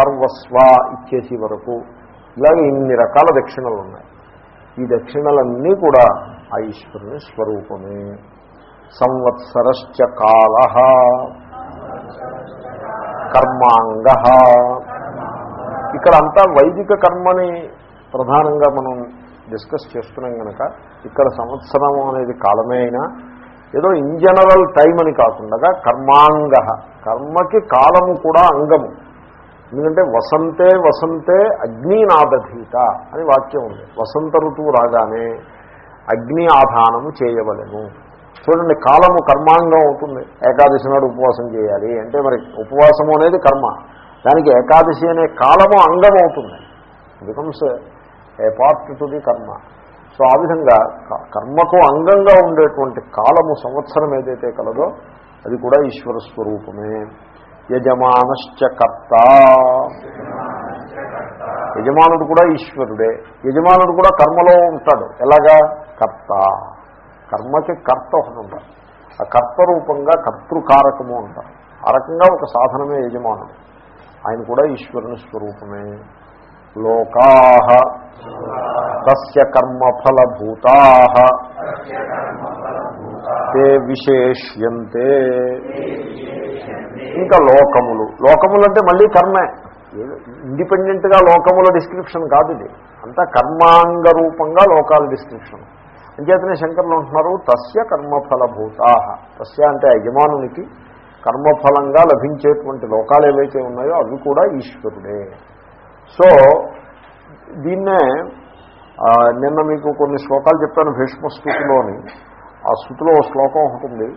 సర్వస్వ ఇచ్చేసి వరకు. ఇలాగే ఇన్ని రకాల దక్షిణలు ఉన్నాయి. ఈ దక్షిణలన్నీ కూడా ఆ ఈశ్వరుని స్వరూపమే. సంవత్సరశ్చ కాల. కర్మాంగ. ఇక్కడ అంతా వైదిక కర్మని ప్రధానంగా మనం డిస్కస్ చేస్తున్నాం కనుక ఇక్కడ సంవత్సరం అనేది కాలమే అయినా ఏదో ఇన్ జనరల్ టైం అని కాకుండా కర్మాంగ. కర్మకి కాలము కూడా అంగము. ఎందుకంటే వసంతే వసంతే అగ్ని నాదధీత అని వాక్యం ఉంది. వసంత ఋతువు రాగానే అగ్ని ఆధానము చేయవలను. చూడండి కాలము కర్మాంగం అవుతుంది. ఏకాదశి నాడు ఉపవాసం చేయాలి అంటే మరి ఉపవాసము అనేది కర్మ. దానికి ఏకాదశి అనే కాలము అంగం అవుతుంది. Becomes a part to the karma. So ఆ విధంగా కర్మకు అంగంగా ఉండేటువంటి కాలము సంవత్సరం ఏదైతే కలదో అది కూడా ఈశ్వర స్వరూపమే యజమానశ్చ కర్త. యజమానుడు కూడా ఈశ్వరుడే. యజమానుడు కూడా కర్మలో ఉంటాడు. ఎలాగా? కర్త. కర్మకి కర్త ఒకటి ఉంటాడు. ఆ కర్త రూపంగా కర్తృకారకము ఉంటారు ఆ రకంగా ఒక సాధనమే యజమానుడు. ఆయన కూడా ఈశ్వరుని స్వరూపమే. లోకా తస్య కర్మఫలభూతా తే విశేష్యంతే. ఇంకా లోకములు. లోకములు అంటే మళ్ళీ కర్మే. ఇండిపెండెంట్గా లోకముల డిస్క్రిప్షన్ కాదు ఇది. అంతా కర్మాంగ రూపంగా లోకాల డిస్క్రిప్షన్. అంచేతనే శంకర్లు అంటున్నారు తస్య కర్మఫలభూతా. తస్య అంటే యజమానునికి కర్మఫలంగా లభించేటువంటి లోకాలు ఏవైతే ఉన్నాయో అవి కూడా ఈశ్వరుడే. సో దీన్నే నిన్న మీకు కొన్ని శ్లోకాలు చెప్పాను భీష్మ స్థితిలోని. ఆ స్థుతిలో శ్లోకం ఒకటి ఉంది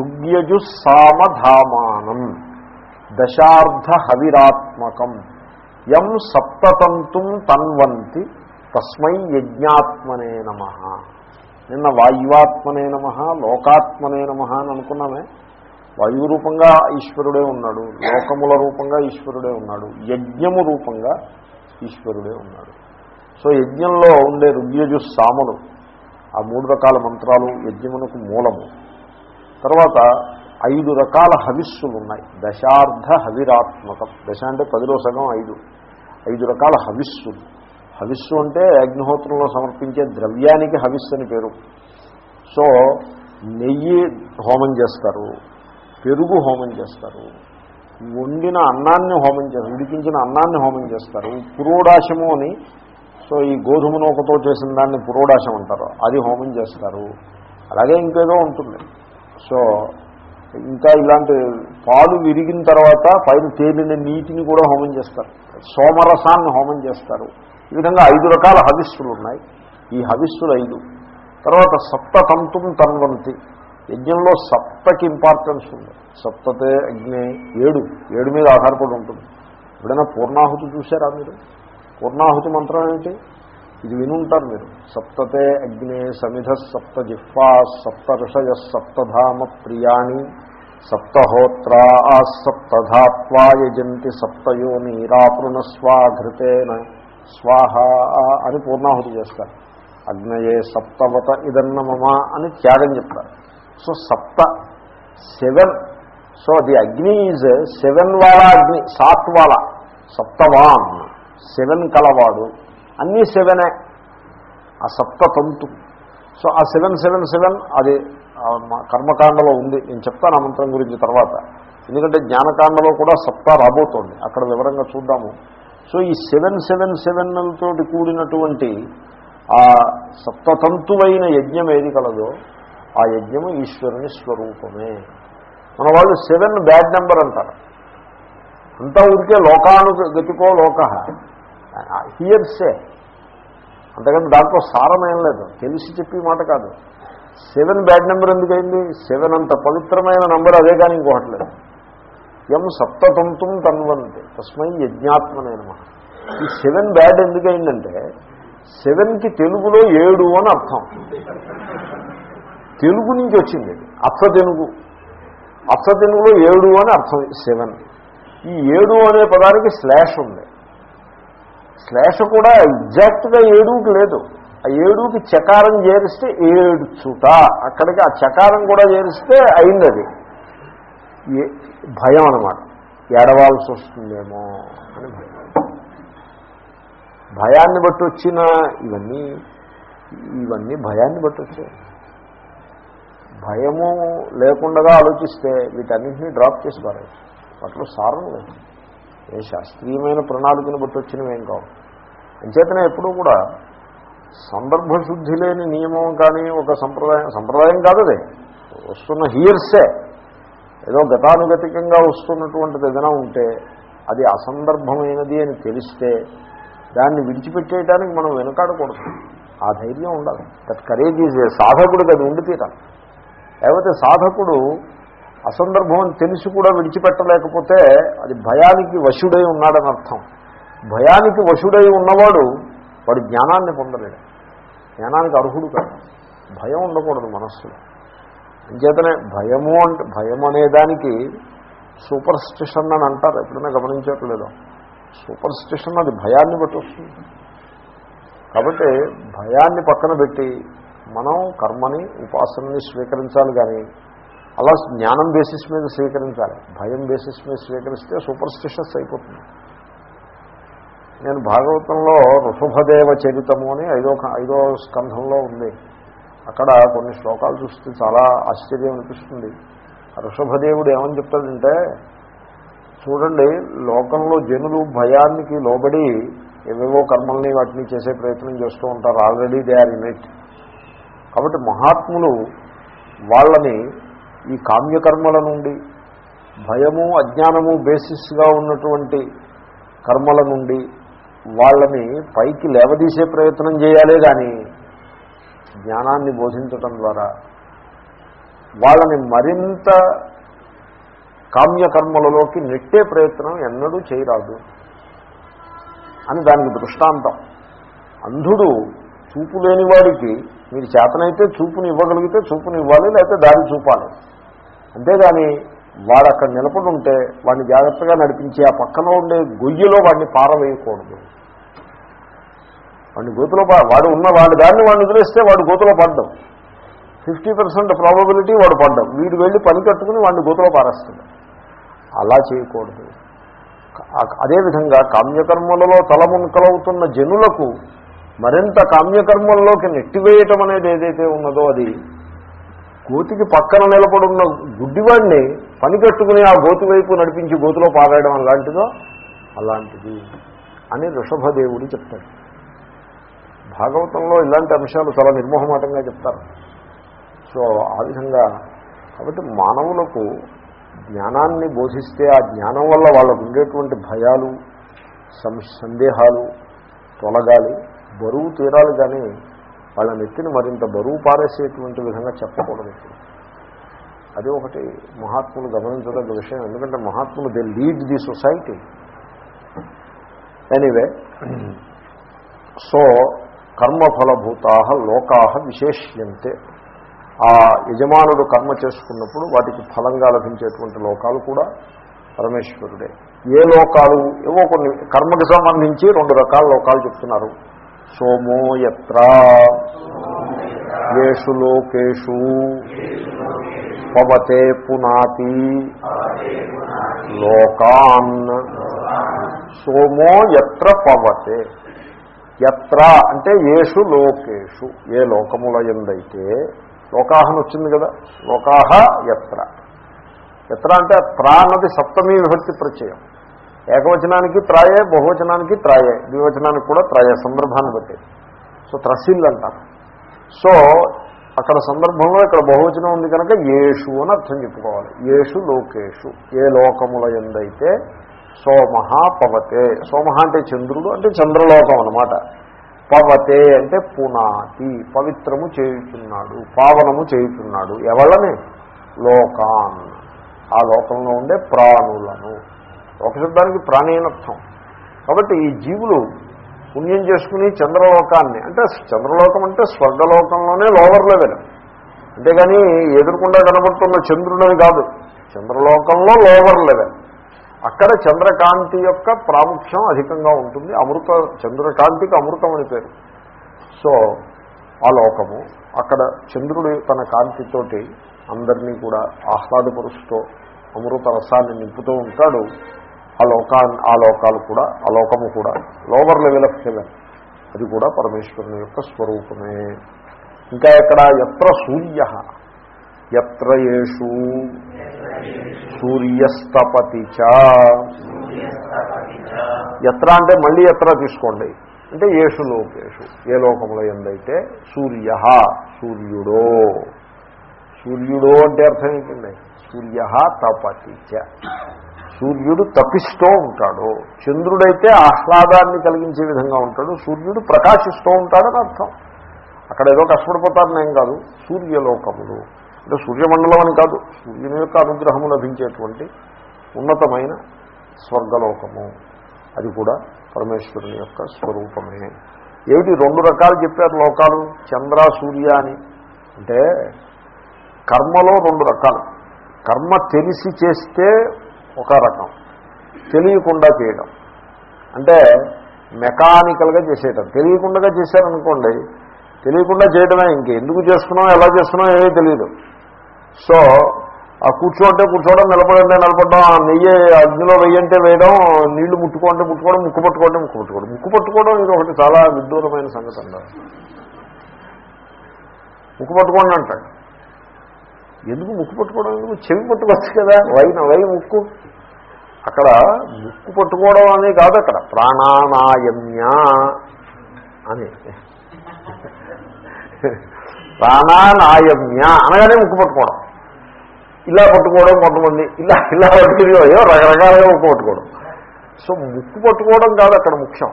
ఋగ్యజు సామధామానం దశార్ధ హవిరాత్మకం. యం సప్తతంతుం తన్వంతి తస్మై యజ్ఞాత్మనే నమ. నిన్న వాయువాత్మనే నమ లోకాత్మనే నమ అని అనుకున్నామే. వాయువు రూపంగా ఈశ్వరుడే ఉన్నాడు లోకముల రూపంగా ఈశ్వరుడే ఉన్నాడు యజ్ఞము రూపంగా ఈశ్వరుడే ఉన్నాడు. సో యజ్ఞంలో ఉండే రుగ్యజు సాములు ఆ మూడు రకాల మంత్రాలు యజ్ఞమునకు మూలము. తర్వాత ఐదు రకాల హవిస్సులు ఉన్నాయి దశార్ధ హవిరాత్మకం. దశ అంటే పదిలో సగం ఐదు. ఐదు రకాల హవిస్సులు హవిస్సు అంటే అగ్నిహోత్రంలో సమర్పించే ద్రవ్యానికి హవిస్సు అని పేరు. సో నెయ్యి హోమం చేస్తారు. పెరుగు హోమం చేస్తారు. వండిన అన్నాన్ని హోమం చేస్తారు. ఉడికించిన అన్నాన్ని హోమం చేస్తారు. పురోడాశము అని సో ఈ గోధుమ నూకతో చేసిన దాన్ని పురోడాశం అంటారు. అది హోమం చేస్తారు. అలాగే ఇంకేదో ఉంటుంది. సో ఇంకా ఇలాంటి పాలు విరిగిన తర్వాత పైన తేలిన నీటిని కూడా హోమం చేస్తారు. సోమరసాన్ని హోమం చేస్తారు. ఈ విధంగా ఐదు రకాల హవిస్సులు ఉన్నాయి. ఈ హవిస్సులు ఐదు. తర్వాత సప్తతంతుం తన్వంతి. యజ్ఞంలో సప్తకి ఇంపార్టెన్స్ ఉంది. సప్తతే అగ్ని ఏడు. ఏడు మీద ఆధారపడి ఉంటుంది. ఎప్పుడైనా పూర్ణాహుతి చూసారా మీరు? పూర్ణాహుతి మంత్రం ఏమిటి? ఇది వినుంటారు మీరు. సప్తతే అగ్నే సమిధ సప్త జిహ్వా సప్త ఋషయ సప్తధామ ప్రియాణి సప్తహోత్రా సప్తధాత్వా యజంతి సప్తయో నీరాపృణస్వాఘృతేన స్వాహ అని పూర్ణాహుతి చేస్తారు. అగ్నయే సప్తవత ఇదన్నమమ అని త్యాగం చెప్తారు. సో సప్త seven so the Agni is seven వాలా అగ్ని సాత్వాళ సప్తవాన్. సెవెన్ కలవాడు. అన్నీ సెవెనే. ఆ సప్తతంతు సో ఆ సెవెన్ సెవెన్ సెవెన్ అది కర్మకాండలో ఉంది. నేను చెప్తాను ఆ మంత్రం గురించి తర్వాత. ఎందుకంటే జ్ఞానకాండలో కూడా సప్త రాబోతోంది. అక్కడ వివరంగా చూద్దాము. సో ఈ సెవెన్ సెవెన్ సెవెన్ కూడినటువంటి ఆ సప్తతంతువైన యజ్ఞం ఏది కలదో ఆ యజ్ఞము ఈశ్వరుని స్వరూపమే. మన వాళ్ళు సెవెన్ బ్యాడ్ నెంబర్ అంటారు. అంతా ఊరికే లోకాను గతికో లోక. హియర్సే అంతకంటే దాంట్లో సారమేం లేదు. తెలిసి చెప్పి మాట కాదు. సెవెన్ బ్యాడ్ నెంబర్ ఎందుకైంది? సెవెన్ అంత పవిత్రమైన నెంబర్ అదే కానీ ఇంకొకటి లేదు. ఎం సప్తతంతుం తన్వంతి. తస్మై యజ్ఞాత్మనే నమ. ఈ సెవెన్ బ్యాడ్ ఎందుకైందంటే సెవెన్కి తెలుగులో ఏడు అని అర్థం. తెలుగు నుంచి వచ్చింది. అర్థ తెలుగు. అర్థ తెలుగులో ఏడు అని అర్థం. సెవెన్ ఈ ఏడు అనే పదానికి స్లాష్ ఉంది. స్లాష్ కూడా ఎగ్జాక్ట్గా ఏడుకి లేదు. ఆ ఏడుకి చకారం చేరిస్తే ఏడు చుట అక్కడికి ఆ చకారం కూడా చేరిస్తే అయింది అది భయం అనమాట ఏడవాల్సి వస్తుందేమో అని భయం. భయాన్ని బట్టి వచ్చిన ఇవన్నీ ఇవన్నీ భయాన్ని బట్టి వచ్చాయి. భయము లేకుండా ఆలోచిస్తే వీటన్నింటినీ డ్రాప్ చేసి పారేయచ్చు. వాటిలో సారం లేదు. ఏ శాస్త్రీయమైన ప్రణాళికను బట్టి వచ్చినవేం కావు. అంచేతనే ఎప్పుడూ కూడా సందర్భశుద్ధి లేని నియమం కానీ ఒక సంప్రదాయం సంప్రదాయం కాదు అదే వస్తున్న హియర్సే. ఏదో గతానుగతికంగా వస్తున్నటువంటిది ఏదైనా ఉంటే అది అసందర్భమైనది అని తెలిస్తే దాన్ని విడిచిపెట్టేయడానికి మనం వెనుకాడకూడదు. ఆ ధైర్యం ఉండాలి. దట్ కరేజ్ ఈజ్ సాధకుడికి అది ఉండి తీరాలి లేకపోతే సాధకుడు అసందర్భం అని తెలిసి కూడా విడిచిపెట్టలేకపోతే అది భయానికి వశుడై ఉన్నాడని అర్థం. భయానికి వశుడై ఉన్నవాడు వాడు జ్ఞానాన్ని పొందలేడు. జ్ఞానానికి అర్హుడు కాదు భయం ఉండకూడదు మనస్సులో. అంచేతనే భయము అంటే భయం అనేదానికి సూపర్ స్టిషన్ అని అంటారు. ఎప్పుడైనా గమనించట్లేదు. సూపర్ స్టిషన్ అది భయాన్ని బట్టి వస్తుంది. కాబట్టి భయాన్ని పక్కన పెట్టి మనం కర్మని ఉపాసనని స్వీకరించాలి కానీ అలా జ్ఞానం బేసిస్ మీద స్వీకరించాలి. భయం బేసిస్ మీద స్వీకరిస్తే సూపర్ స్టిషస్ అయిపోతుంది. నేను భాగవతంలో ఋషభదేవ చరితము అని ఐదో ఐదో స్కంధంలో ఉంది. అక్కడ కొన్ని శ్లోకాలు చూస్తే చాలా ఆశ్చర్యం అనిపిస్తుంది. ఋషభదేవుడు ఏమని చెప్తాడంటే చూడండి లోకంలో జనులు భయానికి లోబడి ఏవేవో కర్మల్ని వాటిని చేసే ప్రయత్నం చేస్తూ ఉంటారు. Already they are in it కాబట్టి మహాత్ములు వాళ్ళని ఈ కామ్యకర్మల నుండి భయము అజ్ఞానము బేసిస్గా ఉన్నటువంటి కర్మల నుండి వాళ్ళని పైకి లేవదీసే ప్రయత్నం చేయాలే కానీ జ్ఞానాన్ని బోధించటం ద్వారా వాళ్ళని మరింత కామ్యకర్మలలోకి నెట్టే ప్రయత్నం ఎన్నడూ చేయరాదు అని దానికి దృష్టాంతం. అంధుడు చూపు లేనివాడికి మీరు చేతనైతే చూపుని ఇవ్వగలిగితే చూపుని ఇవ్వాలి లేకపోతే దారి చూపాలి. అంతేగాని వాడు అక్కడ నిలబడి ఉంటే వాడిని జాగ్రత్తగా నడిపించి ఆ పక్కన ఉండే గొయ్యిలో వాడిని పారవేయకూడదు. వాడిని గోతులో వాడు ఉన్న వాడి దాన్ని వాడిని వదిలేస్తే వాడు గోతులో పడ్డం. ఫిఫ్టీ పర్సెంట్ ప్రాబబిలిటీ వాడు పడ్డం. వీడు వెళ్ళి పని కట్టుకుని వాడిని గోతులో పారేస్తుంది అలా చేయకూడదు. అదేవిధంగా కామ్యకర్మలలో తలమునకలవుతున్న జనులకు మరింత కామ్యకర్మల్లోకి నెట్టివేయటం అనేది ఏదైతే ఉన్నదో అది గోతికి పక్కన నిలబడున్న గుడ్డివాడిని పని కట్టుకుని ఆ గోతి వైపు నడిపించి గోతిలో పారాయడం అలాంటిదో? అలాంటిది అని ఋషభదేవుడు చెప్తాడు. భాగవతంలో ఇలాంటి అంశాలు చాలా నిర్మోహమాటంగా చెప్తారు. సో ఆ విధంగా కాబట్టి మానవులకు జ్ఞానాన్ని బోధిస్తే ఆ జ్ఞానం వల్ల వాళ్ళకు ఉండేటువంటి భయాలు సందేహాలు తొలగాలి బరువు తీరాలి కానీ వాళ్ళ నెత్తిని మరింత బరువు పారేసేటువంటి విధంగా చెప్పకూడదు. అది ఒకటి మహాత్ములు గమనించదగ్గ విషయం. ఎందుకంటే మహాత్ములు they lead the society anyway so కర్మఫలభూతా లోకా విశేష్యంతే. ఆ యజమానుడు కర్మ చేసుకున్నప్పుడు వాటికి ఫలంగా లభించేటువంటి లోకాలు కూడా పరమేశ్వరుడే. ఏ లోకాలు? ఏవో కొన్ని. కర్మకు సంబంధించి రెండు రకాల లోకాలు చెప్తున్నారు. సోమో ఎత్ర ఏషు లోకేషు. పవతే పునాతి. లోకాన్. సోమో ఎత్ర పవతే. ఎత్ర అంటే ఏషు లోకేషు. ఏ లోకముల ఎందైతే లోకాహన్ వచ్చింది కదా. లోకాహ ఎత్ర ఎత్ర అంటే త్రా అన్నది సప్తమీ విభక్తి ప్రత్యయం. ఏకవచనానికి త్రాయే బహువచనానికి త్రాయే. ద్వివచనానికి కూడా త్రాయే సందర్భాన్ని బట్టి. సో త్రసిల్ అంటారు. సో అక్కడ సందర్భంలో ఇక్కడ బహువచనం ఉంది కనుక ఏషు అని అర్థం చెప్పుకోవాలి. ఏషు లోకేషు. ఏ లోకముల ఎందైతే సోమహ పవతే. సోమహ అంటే చంద్రుడు అంటే చంద్రలోకం అనమాట పవతే అంటే పునాతి పవిత్రము చేయుచున్నాడు పావనము చేయుచున్నాడు. ఎవళ్ళని? లోకాన్. ఆ లోకంలో ఉండే ప్రాణులను. లోకశబ్దానికి ప్రాణి అనర్థం కాబట్టి ఈ జీవులు పుణ్యం చేసుకుని చంద్రలోకాన్ని అంటే చంద్రలోకం అంటే స్వర్గలోకంలోనే లోవర్ లెవెల్ అంతేగాని ఎదురుకుండా కనబడుతున్న చంద్రుడని కాదు. చంద్రలోకంలో లోవర్ లెవెల్ అక్కడ చంద్రకాంతి యొక్క ప్రాముఖ్యం అధికంగా ఉంటుంది. అమృత చంద్రకాంతికి అమృతం అని పేరు. సో ఆ లోకము అక్కడ చంద్రుడు తన కాంతితోటి అందరినీ కూడా ఆహ్లాదపరుస్తూ అమృత రసాన్ని నింపుతూ ఉంటాడు. ఆ లోకా ఆ లోకాలు కూడా ఆ లోకము కూడా లోవర్ లెవెల్ ఆఫ్ హెవెన్ అది కూడా పరమేశ్వరుని యొక్క స్వరూపమే. ఇంకా ఎక్కడ? ఎత్ర సూర్య. ఎత్ర యేషు? సూర్యస్తపతి ఎత్ర అంటే మళ్ళీ ఎత్ర తీసుకోండి. అంటే యేషు లోకేషు. ఏ లోకంలో ఎందైతే? సూర్య. సూర్యుడో. సూర్యుడో అంటే అర్థం ఏంటండి? సూర్య తపతి సూర్యుడు తపిస్తూ ఉంటాడు. చంద్రుడైతే ఆహ్లాదాన్ని కలిగించే విధంగా ఉంటాడు. సూర్యుడు ప్రకాశిస్తూ ఉంటాడని అర్థం. అక్కడ ఏదో కష్టపడిపోతారని ఏం కాదు. సూర్యలోకములు. అంటే సూర్యమండలం అని కాదు. సూర్యుని యొక్క అనుగ్రహము లభించేటువంటి ఉన్నతమైన స్వర్గలోకము. అది కూడా పరమేశ్వరుని యొక్క స్వరూపమే. ఏమిటి? రెండు రకాలు చెప్పారు లోకాలు. చంద్ర సూర్య అని. అంటే కర్మలో రెండు రకాలు. కర్మ తెలిసి చేస్తే ఒక రకం. తెలియకుండా చేయడం. అంటే మెకానికల్గా చేసేయటం. తెలియకుండా చేశారనుకోండి తెలియకుండా చేయడమే ఇంక. ఎందుకు చేస్తున్నాం ఎలా చేస్తున్నాం ఏమీ తెలియదు సో ఆ కూర్చోంటే కూర్చోవడం నిలబడంటే నిలబడడం ఆ నెయ్యి అగ్నిలో వెయ్యంటే వేయడం నీళ్ళు ముట్టుకోంటే ముట్టుకోవడం ముక్కు పట్టుకోవడం ముక్కు పట్టుకోవడం. ముక్కు పట్టుకోవడం ఇది ఒకటి చాలా విడ్డూరమైన సంగతి అన్నారు ముక్కు పట్టుకోండి అంటాడు. ఎందుకు ముక్కు పట్టుకోవడం ఎందుకు? చెవి పట్టుకోవచ్చు కదా. వైన వై ముక్కు. అక్కడ ముక్కు పట్టుకోవడం అనేది కాదు అక్కడ. ప్రాణానాయమ్య అని. ప్రాణానాయమ్య అనగానే ముక్కు పట్టుకోవడం. ఇలా పట్టుకోవడం కొంతమంది ఇలా ఇలా పట్టుకుని రకరకాలుగా ముక్కు పట్టుకోవడం. సో ముక్కు పట్టుకోవడం కాదు అక్కడ ముఖ్యం.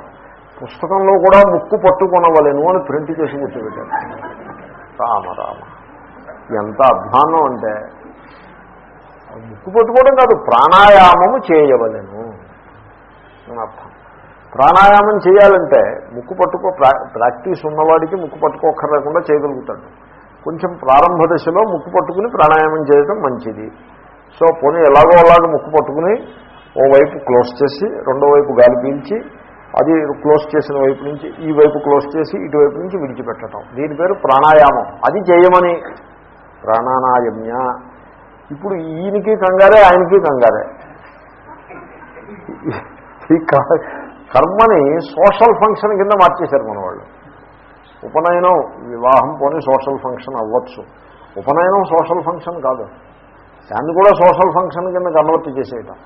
పుస్తకంలో కూడా ముక్కు పట్టుకొనవలేను అని ప్రింట్ చేసి కూర్చోబెట్టాను రామ రామ. ఎంత అధ్వానం అంటే ముక్కు పట్టుకోవడం కాదు ప్రాణాయామము చేయవలను. అని అర్థం. ప్రాణాయామం చేయాలంటే ముక్కు పట్టుకో ప్రాక్టీస్ ఉన్నవాడికి ముక్కు పట్టుకోకర్లేకుండా చేయగలుగుతాడు. కొంచెం ప్రారంభ దశలో ముక్కు పట్టుకుని ప్రాణాయామం చేయడం మంచిది. సో పోనీ ఎలాగో అలాగ ముక్కు పట్టుకుని ఓవైపు క్లోజ్ చేసి రెండో వైపు గాలి పీల్చి అది క్లోజ్ చేసిన వైపు నుంచి ఈ వైపు క్లోజ్ చేసి ఇటువైపు నుంచి విడిచిపెట్టడం దీని పేరు ప్రాణాయామం. అది చేయమని ప్రాణానాయమ్య. ఇప్పుడు ఈయనకి కంగారే ఆయనకి కంగారే. ఈ కర్మని సోషల్ ఫంక్షన్ కింద మార్చేశారు మన వాళ్ళు. ఉపనయనం వివాహం పోనీ సోషల్ ఫంక్షన్ అవ్వచ్చు. ఉపనయనం సోషల్ ఫంక్షన్ కాదు. దాన్ని కూడా సోషల్ ఫంక్షన్ కింద కన్వర్ట్ చేసేయటం.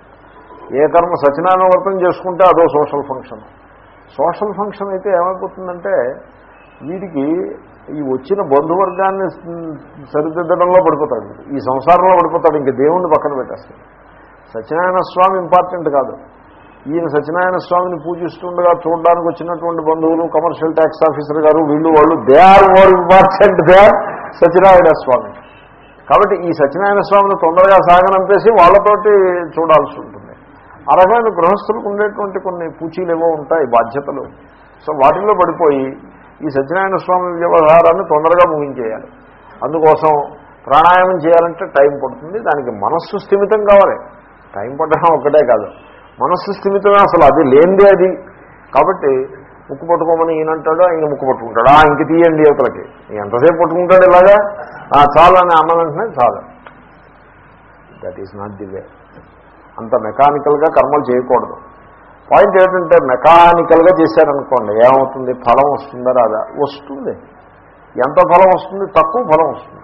ఏ కర్మ సత్యనారాయణ వ్రతం చేసుకుంటే అదో సోషల్ ఫంక్షన్. సోషల్ ఫంక్షన్ అయితే ఏమైపోతుందంటే వీడికి ఈ వచ్చిన బంధువర్గాన్ని సరిదిద్దడంలో పడిపోతాడు. ఈ సంసారంలో పడిపోతాడు. ఇంక దేవుణ్ణి పక్కన పెట్టేస్తాడు. సత్యనారాయణ స్వామి ఇంపార్టెంట్ కాదు. ఈయన సత్యనారాయణ స్వామిని పూజిస్తుండగా చూడడానికి వచ్చినటువంటి బంధువులు కమర్షియల్ ట్యాక్స్ ఆఫీసర్ గారు వీళ్ళు వాళ్ళు they are more important they are Satyanarayana Swami. కాబట్టి ఈ సత్యనారాయణ స్వామిని తొందరగా సాగనంపేసి వాళ్ళతోటి చూడాల్సి ఉంటుంది. ఆ రకమైన గృహస్థులకు ఉండేటువంటి కొన్ని పూచీలు ఏవో ఉంటాయి బాధ్యతలు. సో వాటిల్లో పడిపోయి ఈ సత్యనారాయణ స్వామి వ్యవహారాన్ని తొందరగా ముగించేయాలి. అందుకోసం ప్రాణాయామం చేయాలంటే టైం పడుతుంది. దానికి మనస్సు స్థిమితం కావాలి. టైం పట్టడం ఒకటే కాదు. మనస్సు స్థిమితమే అసలు అది లేనిదే అది. కాబట్టి ముక్కు పట్టుకోమని ఈయనంటాడో ఆయన ముక్కు పట్టుకుంటాడు? ఆ ఇంక తీయండి యువతలకి ఎంతసేపు పట్టుకుంటాడు ఇలాగా? చాలు అని అన్న చాలు. That is not the way అంత మెకానికల్గా కర్మలు చేయకూడదు. పాయింట్ ఏంటంటే మెకానికల్గా చేశారనుకోండి ఏమవుతుంది? ఫలం వస్తుందా రాదా? వస్తుంది. ఎంత ఫలం వస్తుంది? తక్కువ ఫలం వస్తుంది.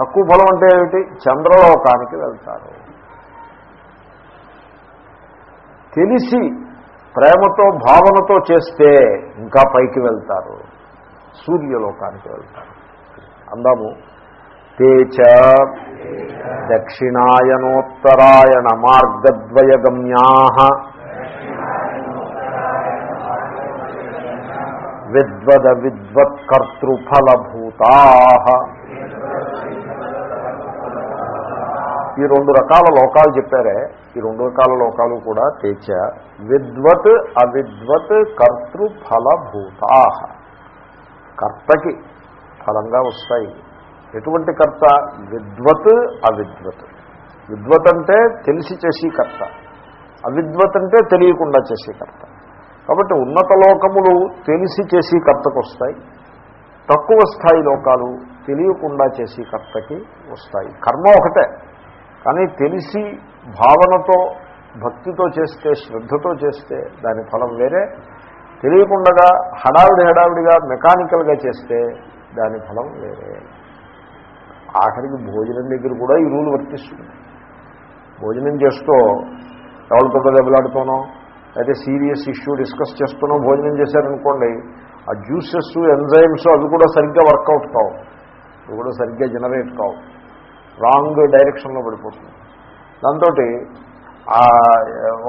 తక్కువ ఫలం అంటే ఏమిటి? చంద్రలోకానికి వెళ్తారు. తెలిసి ప్రేమతో భావనతో చేస్తే ఇంకా పైకి వెళ్తారు. సూర్యలోకానికి వెళ్తారు. అందాము. తేచ దక్షిణాయనోత్తరాయణ మార్గద్వయగమ్యా విద్వద విద్వత్కర్తృఫలభూతా. ఈ రెండు రకాల లోకాలు చెప్పారే. ఈ రెండు రకాల లోకాలు కూడా తేచ. విద్వత్ అవిద్వత్ కర్తృఫలభూతా. కర్తకి ఫలంగా వస్తాయి. ఎటువంటి కర్త? విద్వత్ అవిద్వత్. విద్వత్ అంటే తెలిసి చేసి కర్త. అవిద్వత్ అంటే తెలియకుండా చేసే కర్త. కాబట్టి ఉన్నత లోకములు తెలిసి చేసి కర్తకు వస్తాయి. తక్కువ స్థాయి లోకాలు తెలియకుండా చేసి కర్తకి వస్తాయి. కర్మ ఒకటే. కానీ తెలిసి భావనతో భక్తితో చేస్తే శ్రద్ధతో చేస్తే దాని ఫలం వేరే. తెలియకుండా హడావిడి హడావిడిగా మెకానికల్గా చేస్తే దాని ఫలం వేరే. ఆఖరికి భోజనం దగ్గర కూడా ఈ రూల్ వర్తిస్తుంది. భోజనం చేస్తూ ఎవరితో దెబ్బలాడుతానో అయితే సీరియస్ ఇష్యూ డిస్కస్ చేస్తూనో భోజనం చేశారనుకోండి ఆ జ్యూసెస్ ఎంజైమ్స్ అవి కూడా సరిగ్గా వర్కౌట్ కావు. అవి కూడా సరిగ్గా జనరేట్ కావు. రాంగ్ డైరెక్షన్లో పడిపోతుంది. దాంతో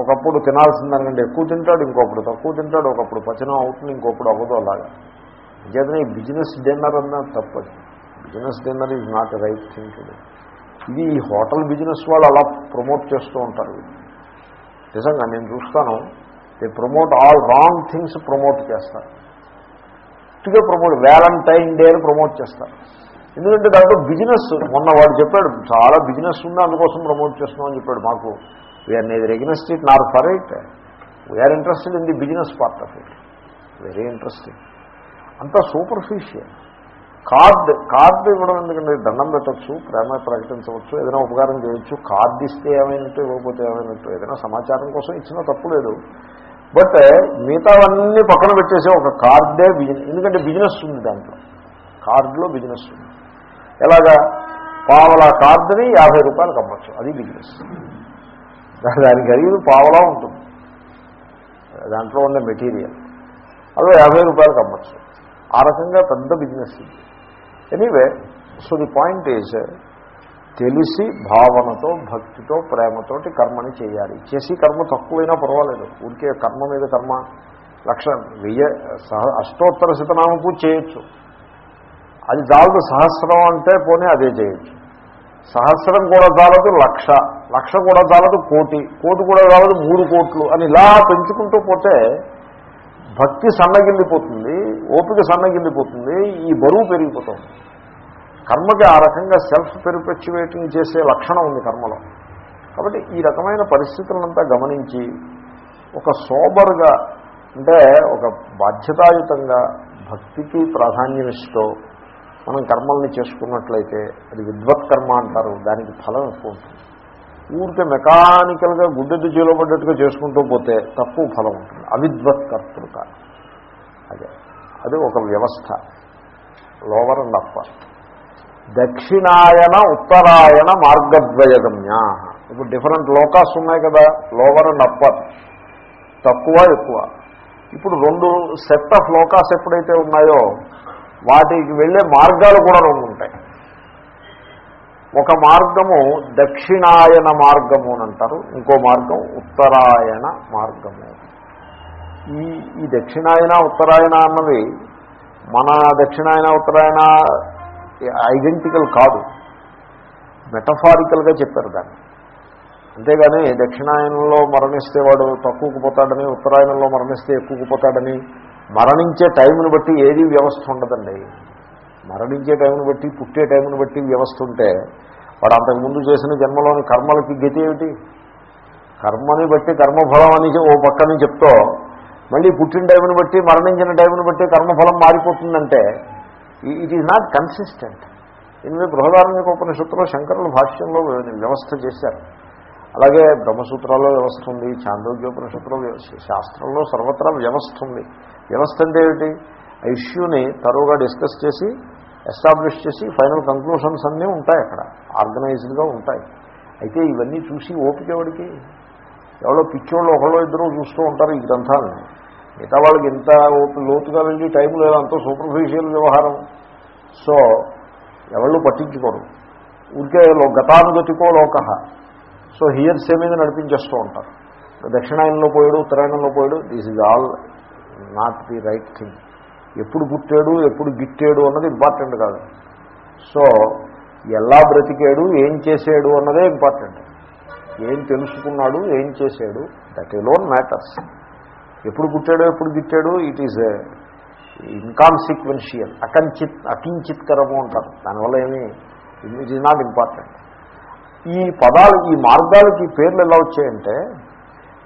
ఒకప్పుడు తినాల్సిందనకంటే ఎక్కువ తింటాడు ఇంకొకప్పుడు తక్కువ తింటాడు ఒకప్పుడు పచనం అవుతుంది ఇంకొకప్పుడు అవ్వదు అలాగా. అంచేతనే ఈ బిజినెస్ డిన్నర్ అన్న తప్పదు. Business dinner is not right thing ఇది ఈ హోటల్ బిజినెస్ వాళ్ళు అలా ప్రమోట్ చేస్తూ ఉంటారు. నిజంగా నేను చూస్తాను they promote all wrong things promote చేస్తారు. ఇటుగా ప్రమోట్ వ్యాలంటైన్ డే అని ప్రమోట్ చేస్తారు. ఎందుకంటే దాంట్లో బిజినెస్ మొన్న వాడు చెప్పాడు చాలా బిజినెస్ ఉంది అందుకోసం ప్రమోట్ చేస్తున్నాం అని చెప్పాడు మాకు. We are neither against it nor for it we are interested in the business part of it very interesting అంతా సూపర్ఫిషియల్ కార్డ్ కార్డు ఇవ్వడం ఎందుకంటే దండం పెట్టచ్చు ప్రేమ ప్రకటించవచ్చు ఏదైనా ఉపకారం చేయొచ్చు కార్డు ఇస్తే ఏమైనట్టు ఇవ్వకపోతే ఏమైనట్టు ఏదైనా సమాచారం కోసం ఇచ్చినా తప్పు లేదు. బట్ మిగతావన్నీ పక్కన పెట్టేసి ఒక కార్డే బిజినెస్ ఎందుకంటే బిజినెస్ ఉంది దాంట్లో. కార్డులో బిజినెస్ ఉంది. ఎలాగా? పావలా కార్డుని యాభై రూపాయలకు అమ్మచ్చు. అది బిజినెస్. దానికి ఖరీదు పావలా ఉంటుంది. దాంట్లో ఉండే మెటీరియల్. అదో యాభై రూపాయలకు అమ్మచ్చు. ఆ రకంగా పెద్ద బిజినెస్ ఇది. Anyway so the point is తెలిసి భావనతో భక్తితో ప్రేమతోటి కర్మని చేయాలి. చేసి కర్మ తక్కువైనా పర్వాలేదు. ఊరికే కర్మ మీద కర్మ లక్ష వెయ్య సహ అష్టోత్తర శతనామ పూజ చేయొచ్చు. అది చాలదు సహస్రం అంటే పోనీ అదే చేయొచ్చు. సహస్రం కూడా చాలదు లక్ష. లక్ష కూడా చాలదు కోటి. కోటి కూడా చాలదు మూడు కోట్లు అని ఇలా పెంచుకుంటూ పోతే భక్తి సన్నగిల్లిపోతుంది ఓపిక సన్నగిల్లిపోతుంది ఈ బరువు పెరిగిపోతుంది కర్మకి ఆ రకంగా సెల్ఫ్ పెరిపెచ్యువేటింగ్ చేసే లక్షణం ఉంది కర్మలో. కాబట్టి ఈ రకమైన పరిస్థితులంతా గమనించి ఒక సోబర్గా అంటే ఒక బాధ్యతాయుతంగా భక్తికి ప్రాధాన్యం ఇస్తూ మనం కర్మల్ని చేసుకున్నట్లయితే అది విద్వత్ కర్మ అంటారు దానికి ఫలం ఎక్కువ ఉంటుంది. ఊరికే మెకానికల్గా గుడ్డెద్దు చేలో పడ్డట్టుగా చేసుకుంటూ పోతే తక్కువ ఫలం ఉంటుంది. అవిద్వత్కర్తృక అదే. అది ఒక వ్యవస్థ. Lower and upper. దక్షిణాయన ఉత్తరాయణ మార్గద్వయగమ్య. ఇప్పుడు డిఫరెంట్ లోకాస్ ఉన్నాయి కదా లోవర్ అండ్ అప్పర్. తక్కువ ఎక్కువ. ఇప్పుడు రెండు సెట్ ఆఫ్ లోకాస్ ఎప్పుడైతే ఉన్నాయో వాటికి వెళ్ళే మార్గాలు కూడా రెండు ఉంటాయి. ఒక మార్గము దక్షిణాయన మార్గము అని అంటారు ఇంకో మార్గం ఉత్తరాయణ మార్గము. ఈ ఈ దక్షిణాయన ఉత్తరాయణ అన్నవి మన దక్షిణాయన ఉత్తరాయణ ఐడెంటికల్ కాదు. మెటఫారికల్గా చెప్పారు దాన్ని. అంతేగాని దక్షిణాయనంలో మరణిస్తే వాడు తక్కువకు పోతాడని ఉత్తరాయణంలో మరణిస్తే ఎక్కువకు పోతాడని మరణించే టైంను బట్టి ఏది వ్యవస్థ ఉండదండి. మరణించే టైంను బట్టి పుట్టే టైంను బట్టి వ్యవస్థ ఉంటే వాడు అంతకుముందు చేసిన జన్మలోని కర్మలకి గతి ఏమిటి? కర్మని బట్టి కర్మఫలం అని ఓ పక్కని చెప్తూ మళ్ళీ పుట్టిన టైంను బట్టి మరణించిన టైంను బట్టి కర్మఫలం మారిపోతుందంటే it is not consistent in way Brihadaranyaka ఉపనిషత్తులో శంకరుల భాష్యంలో వ్యవస్థ చేశారు. అలాగే బ్రహ్మసూత్రాల్లో వ్యవస్థ ఉంది చాంద్రోగ్యోపనిషత్తులో శాస్త్రంలో సర్వత్రా వ్యవస్థ ఉంది. వ్యవస్థ అంటే ఏమిటి? ఆ ఇష్యూని తరువుగా డిస్కస్ చేసి ఎస్టాబ్లిష్ చేసి ఫైనల్ కంక్లూషన్స్ అన్నీ ఉంటాయి అక్కడ. ఆర్గనైజ్డ్గా ఉంటాయి. అయితే ఇవన్నీ చూసి ఓపిక ఎవడికి? ఎవరో పిచ్చోళ్ళు ఒకళ్ళో ఇద్దరు చూస్తూ ఉంటారు ఈ గ్రంథాలని. మిగతా వాళ్ళకి ఇంత లోతుగా వెళ్ళి టైం లేదు అంత సూపర్ఫిషియల్ వ్యవహారం? సో ఎవళ్ళు పట్టించుకోరు. ఊరికే గతానుగతికో లోక. సో హియర్సే మీద నడిపించేస్తూ ఉంటారు. దక్షిణాయనంలో పోయాడు ఉత్తరాయణంలో పోయాడు. This is all not the right thing. ఎప్పుడు పుట్టాడు ఎప్పుడు గిట్టాడు అన్నది ఇంపార్టెంట్ కాదు. సో ఎలా బ్రతికాడు ఏం చేశాడు అన్నదే ఇంపార్టెంట్ ఏం తెలుసుకున్నాడు ఏం చేశాడు దట్ లోన్ మ్యాటర్స్ ఎప్పుడు పుట్టాడో ఎప్పుడు గిట్టాడు ఇట్ ఈజ్ ఇన్కాన్సిక్వెన్షియల్ అకంచిత్ అకించిత్కరము అంటారు. దానివల్ల ఏమి ఇట్ ఈజ్ నాట్ ఇంపార్టెంట్ ఈ పదాలు ఈ మార్గాలకి పేర్లు ఎలా వచ్చాయంటే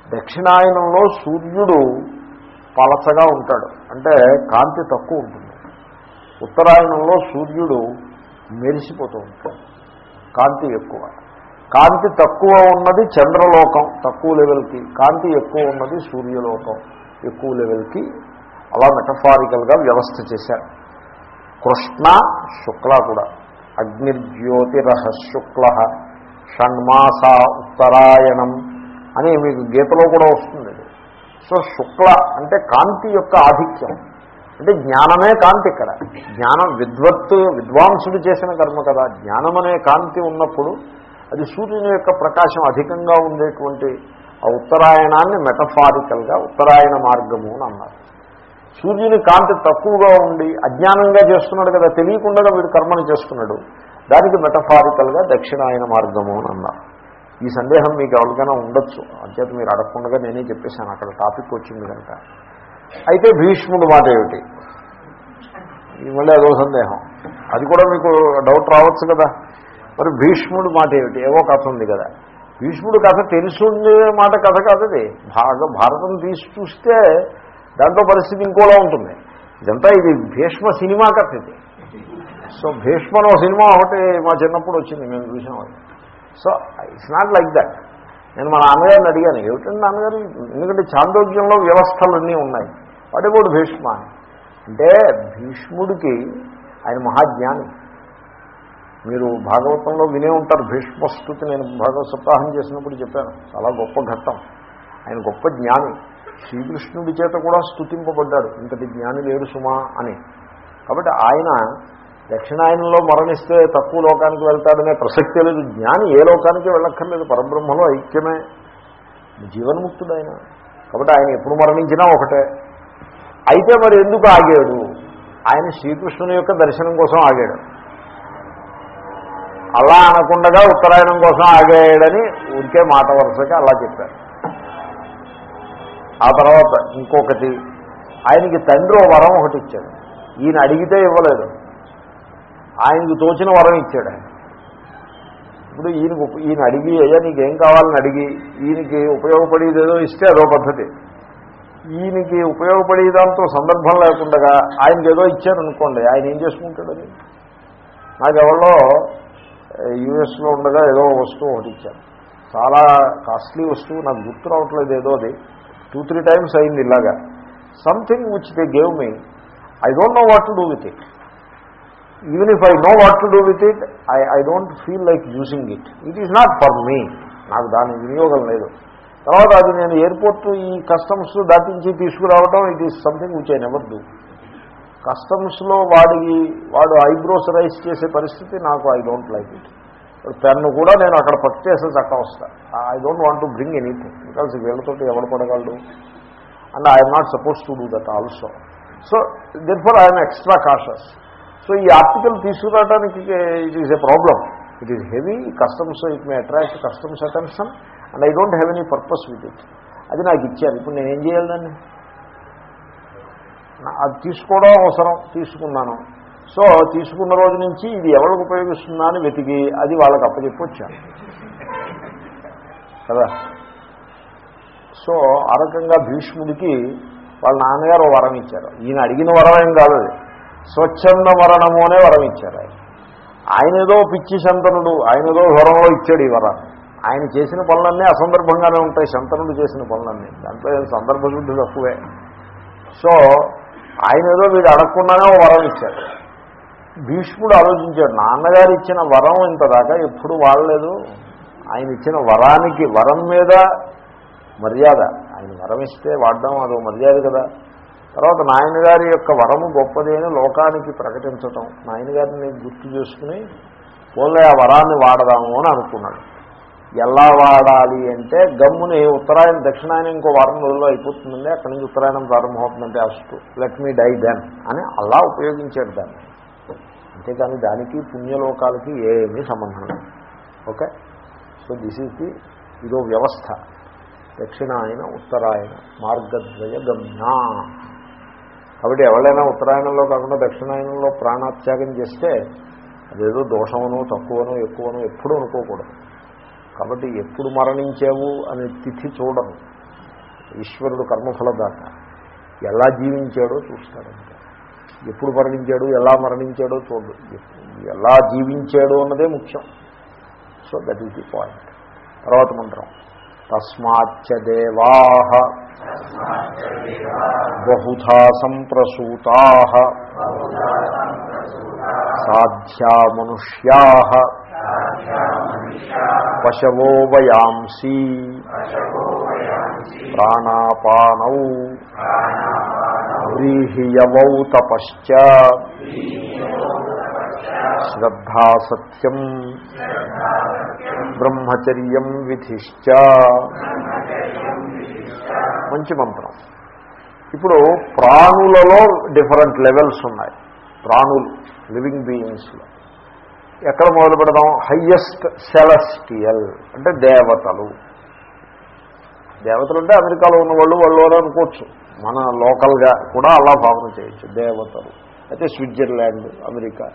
దక్షిణాయనంలో సూర్యుడు పలచగా ఉంటాడు. అంటే కాంతి తక్కువ ఉంటుంది. ఉత్తరాయణంలో సూర్యుడు మెరిసిపోతూ ఉంటాడు. కాంతి ఎక్కువ. కాంతి తక్కువ ఉన్నది చంద్రలోకం తక్కువ లెవెల్కి. కాంతి ఎక్కువ ఉన్నది సూర్యలోకం ఎక్కువ లెవెల్కి. అలా మెటఫారికల్గా వ్యవస్థ చేశారు. కృష్ణ శుక్ల కూడా. అగ్నిర్జ్యోతిరహ శుక్ల షణ్మాస ఉత్తరాయణం అని మీకు గీతలో కూడా వస్తుంది. సో శుక్ల అంటే కాంతి యొక్క ఆధిక్యం. అంటే జ్ఞానమే కాంతి ఇక్కడ. జ్ఞానం విద్వత్తు విద్వాంసుడు చేసిన కర్మ కదా. జ్ఞానం అనే కాంతి ఉన్నప్పుడు అది సూర్యుని యొక్క ప్రకాశం అధికంగా ఉండేటువంటి ఆ ఉత్తరాయణాన్ని మెటఫారికల్గా ఉత్తరాయణ మార్గము అని అన్నారు. సూర్యుని కాంతి తక్కువగా ఉండి అజ్ఞానంగా చేస్తున్నాడు కదా తెలియకుండా వీడు కర్మను చేస్తున్నాడు. దానికి మెటఫారికల్గా దక్షిణాయన మార్గము అని అన్నారు. ఈ సందేహం మీకు ఎవరికైనా ఉండొచ్చు. అంచేత మీరు అడగకుండా నేనే చెప్పేశాను అక్కడ టాపిక్ వచ్చింది కనుక. అయితే భీష్ముడు మాట ఏమిటి? మళ్ళీ అదో సందేహం. అది కూడా మీకు డౌట్ రావచ్చు కదా. మరి భీష్ముడు మాట ఏమిటి? ఏవో కథ ఉంది కదా. భీష్ముడు కథ తెలుసుండే మాట కథ కాదది భాగ భారతం తీసి చూస్తే దాంట్లో పరిస్థితి ఇంకోలా ఉంటుంది. ఇదంతా ఇది భీష్మ సినిమా కథ ఇది. సో భీష్మలో సినిమా ఒకటి మా చిన్నప్పుడు వచ్చింది మేము చూసాం అది so it's not like that నేను మా నాన్నగారిని అడిగాను ఏమిటండి నాన్నగారు? ఎందుకంటే చాందోగ్యంలో వ్యవస్థలన్నీ ఉన్నాయి. వాటి కూడా భీష్మ? అంటే భీష్ముడికి ఆయన మహాజ్ఞాని. మీరు భాగవతంలో వినే ఉంటారు భీష్మస్తుతి నేను భాగవత సప్తాహం చేసినప్పుడు చెప్పాను. చాలా గొప్ప ఘట్టం. ఆయన గొప్ప జ్ఞాని. శ్రీకృష్ణుడి చేత కూడా స్థుతింపబడ్డాడు ఇంతటి జ్ఞాని లేడు సుమా అని. కాబట్టి ఆయన దక్షిణాయనంలో మరణిస్తే తక్కువ లోకానికి వెళ్తాడనే ప్రసక్తే లేదు. జ్ఞాని ఏ లోకానికి వెళ్ళక్కర్లేదు. పరబ్రహ్మలో ఐక్యమే. జీవన్ముక్తుడు ఆయన కాబట్టి ఆయన ఎప్పుడు మరణించినా ఒకటే. అయితే మరి ఎందుకు ఆగాడు? ఆయన శ్రీకృష్ణుని యొక్క దర్శనం కోసం ఆగాడు. అలా అనకుండగా ఉత్తరాయణం కోసం ఆగాడని ఊరికే మాట వరుసగా అలా చెప్పారు. ఆ తర్వాత ఇంకొకటి ఆయనకి తండ్రి వరం ఒకటి ఇచ్చాడు. ఈయన అడిగితే ఇవ్వలేదు. ఆయనకు తోచిన వరం ఇచ్చాడు ఆయన. ఇప్పుడు ఈయనకు ఈయన అడిగి అయ్యా నీకేం కావాలని అడిగి ఈయనకి ఉపయోగపడేది ఏదో ఇస్తే అదో పద్ధతి. ఈయనకి ఉపయోగపడేదాంతో సందర్భం లేకుండా ఆయనకి ఏదో ఇచ్చారనుకోండి ఆయన ఏం చేసుకుంటాడు నాకు నాకెవరో యూఎస్లో ఉండగా ఏదో వస్తువు ఒకటి ఇచ్చాను చాలా కాస్ట్లీ వస్తువు నాకు గుర్తు రావట్లేదు ఏదో అది. టూ త్రీ టైమ్స్ అయింది ఇలాగా. Something which they gave me I don't know what to do with it even if I know what to do with it I I don't feel like using it it is not for me నాకు దాని వినియోగం లేదు. తర్వాత అది నేను airport ఈ customs దాటించి తీసుకురావడం it is something which I never do కస్టమ్స్లో వాడి వాడు ఐబ్రోస్ రైస్ చేసే పరిస్థితి నాకు I don't like it pen కూడా నేను అక్కడ పట్టేసే చక్క వస్తా. I don't want to bring anything because వీళ్ళతోటి ఎవరు పడగలడు and I'm not suppose to do that also so then for I'm extra cautious so ఈ ఆర్టికల్ తీసుకురావడానికి it is a problem it is heavy customs it may attract customs attention and I don't have any purpose with it అది నాకు ఇచ్చారు. ఇప్పుడు నేను ఏం చేయాలి దాన్ని? అది తీసుకోవడం అవసరం. తీసుకున్నాను. సో తీసుకున్న రోజు నుంచి ఇది ఎవరికి ఉపయోగిస్తుందా అని వెతికి అది వాళ్ళకి అప్పచెప్పి వచ్చాను. కదా? సో ఆ రకంగా భీష్ముడికి వాళ్ళ నాన్నగారు ఓ వరం ఇచ్చారు. ఈయన అడిగిన వరం ఏం కాదు స్వచ్ఛంద మరణము అనే వరం ఇచ్చారు ఆయన. ఆయన ఏదో పిచ్చి శంతనుడు ఆయన ఏదో వరంలో ఇచ్చాడు ఈ వరాన్ని. ఆయన చేసిన పనులన్నీ అసందర్భంగానే ఉంటాయి శంతనుడు చేసిన పనులన్నీ. దాంట్లో ఏం సందర్భ శుద్ధి తక్కువే. సో ఆయన ఏదో వీడు అడగకుండానే ఓ వరం ఇచ్చాడు. భీష్ముడు ఆలోచించాడు నాన్నగారు ఇచ్చిన వరం ఇంత దాకా ఎప్పుడు వాడలేదు. ఆయన ఇచ్చిన వరానికి వరం మీద మర్యాద. ఆయన వరం ఇస్తే వాడడం అదో మర్యాద కదా. తర్వాత నాయనగారి యొక్క వరము గొప్పది అని లోకానికి ప్రకటించటం. నాయనగారిని గుర్తు చేసుకుని పోలే ఆ వరాన్ని వాడదాము అని అనుకున్నాడు. ఎలా వాడాలి అంటే గమ్ముని ఉత్తరాయణం దక్షిణాయనం ఇంకో వారం రోజుల్లో అయిపోతుందండి అక్కడి నుంచి ఉత్తరాయణం ప్రారంభమవుతుందంటే అస్టు లెట్ మీ డై దెన్ అని అలా ఉపయోగించాడు దాన్ని. అంతేకాని దానికి పుణ్యలోకాలకి ఏమీ సంబంధం లేదు. Okay? So this is the ఇదో వ్యవస్థ. దక్షిణాయన ఉత్తరాయణ మార్గద్వయ గమ్యా కాబట్టి ఎవరైనా ఉత్తరాయణంలో కాకుండా దక్షిణాయనంలో ప్రాణాత్యాగం చేస్తే అదేదో దోషమనో తక్కువనో ఎక్కువనో ఎప్పుడూ అనుకోకూడదు. కాబట్టి ఎప్పుడు మరణించావు అనే తిథి చూడను ఈశ్వరుడు కర్మఫల దాకా ఎలా జీవించాడో చూస్తాడంటే ఎప్పుడు మరణించాడు ఎలా మరణించాడో చూడు. ఎలా జీవించాడు అన్నదే ముఖ్యం. So that is the point తర్వాత మంత్రం. తస్మాచ్చ దేవా బహుధా సంప్రసూతా సాధ్యా మనుష్యా పశవో వయాంసి ప్రాణాపానౌ వ్రీహియవౌ తపశ్చ శ్రద్ధా సత్యం బ్రహ్మచర్యం విధిష్ట. మంచి మంత్రం. ఇప్పుడు ప్రాణులలో డిఫరెంట్ లెవెల్స్ ఉన్నాయి. ప్రాణులు లివింగ్ బీయింగ్స్లో. ఎక్కడ మొదలు పెడదాం? హయ్యెస్ట్ సెలస్టియల్ అంటే దేవతలు. దేవతలు అంటే అమెరికాలో ఉన్న వాళ్ళు వాళ్ళు అనుకోవచ్చు. మన లోకల్గా కూడా అలా భావన చేయొచ్చు. దేవతలు. అయితే స్విట్జర్లాండ్ అమెరికా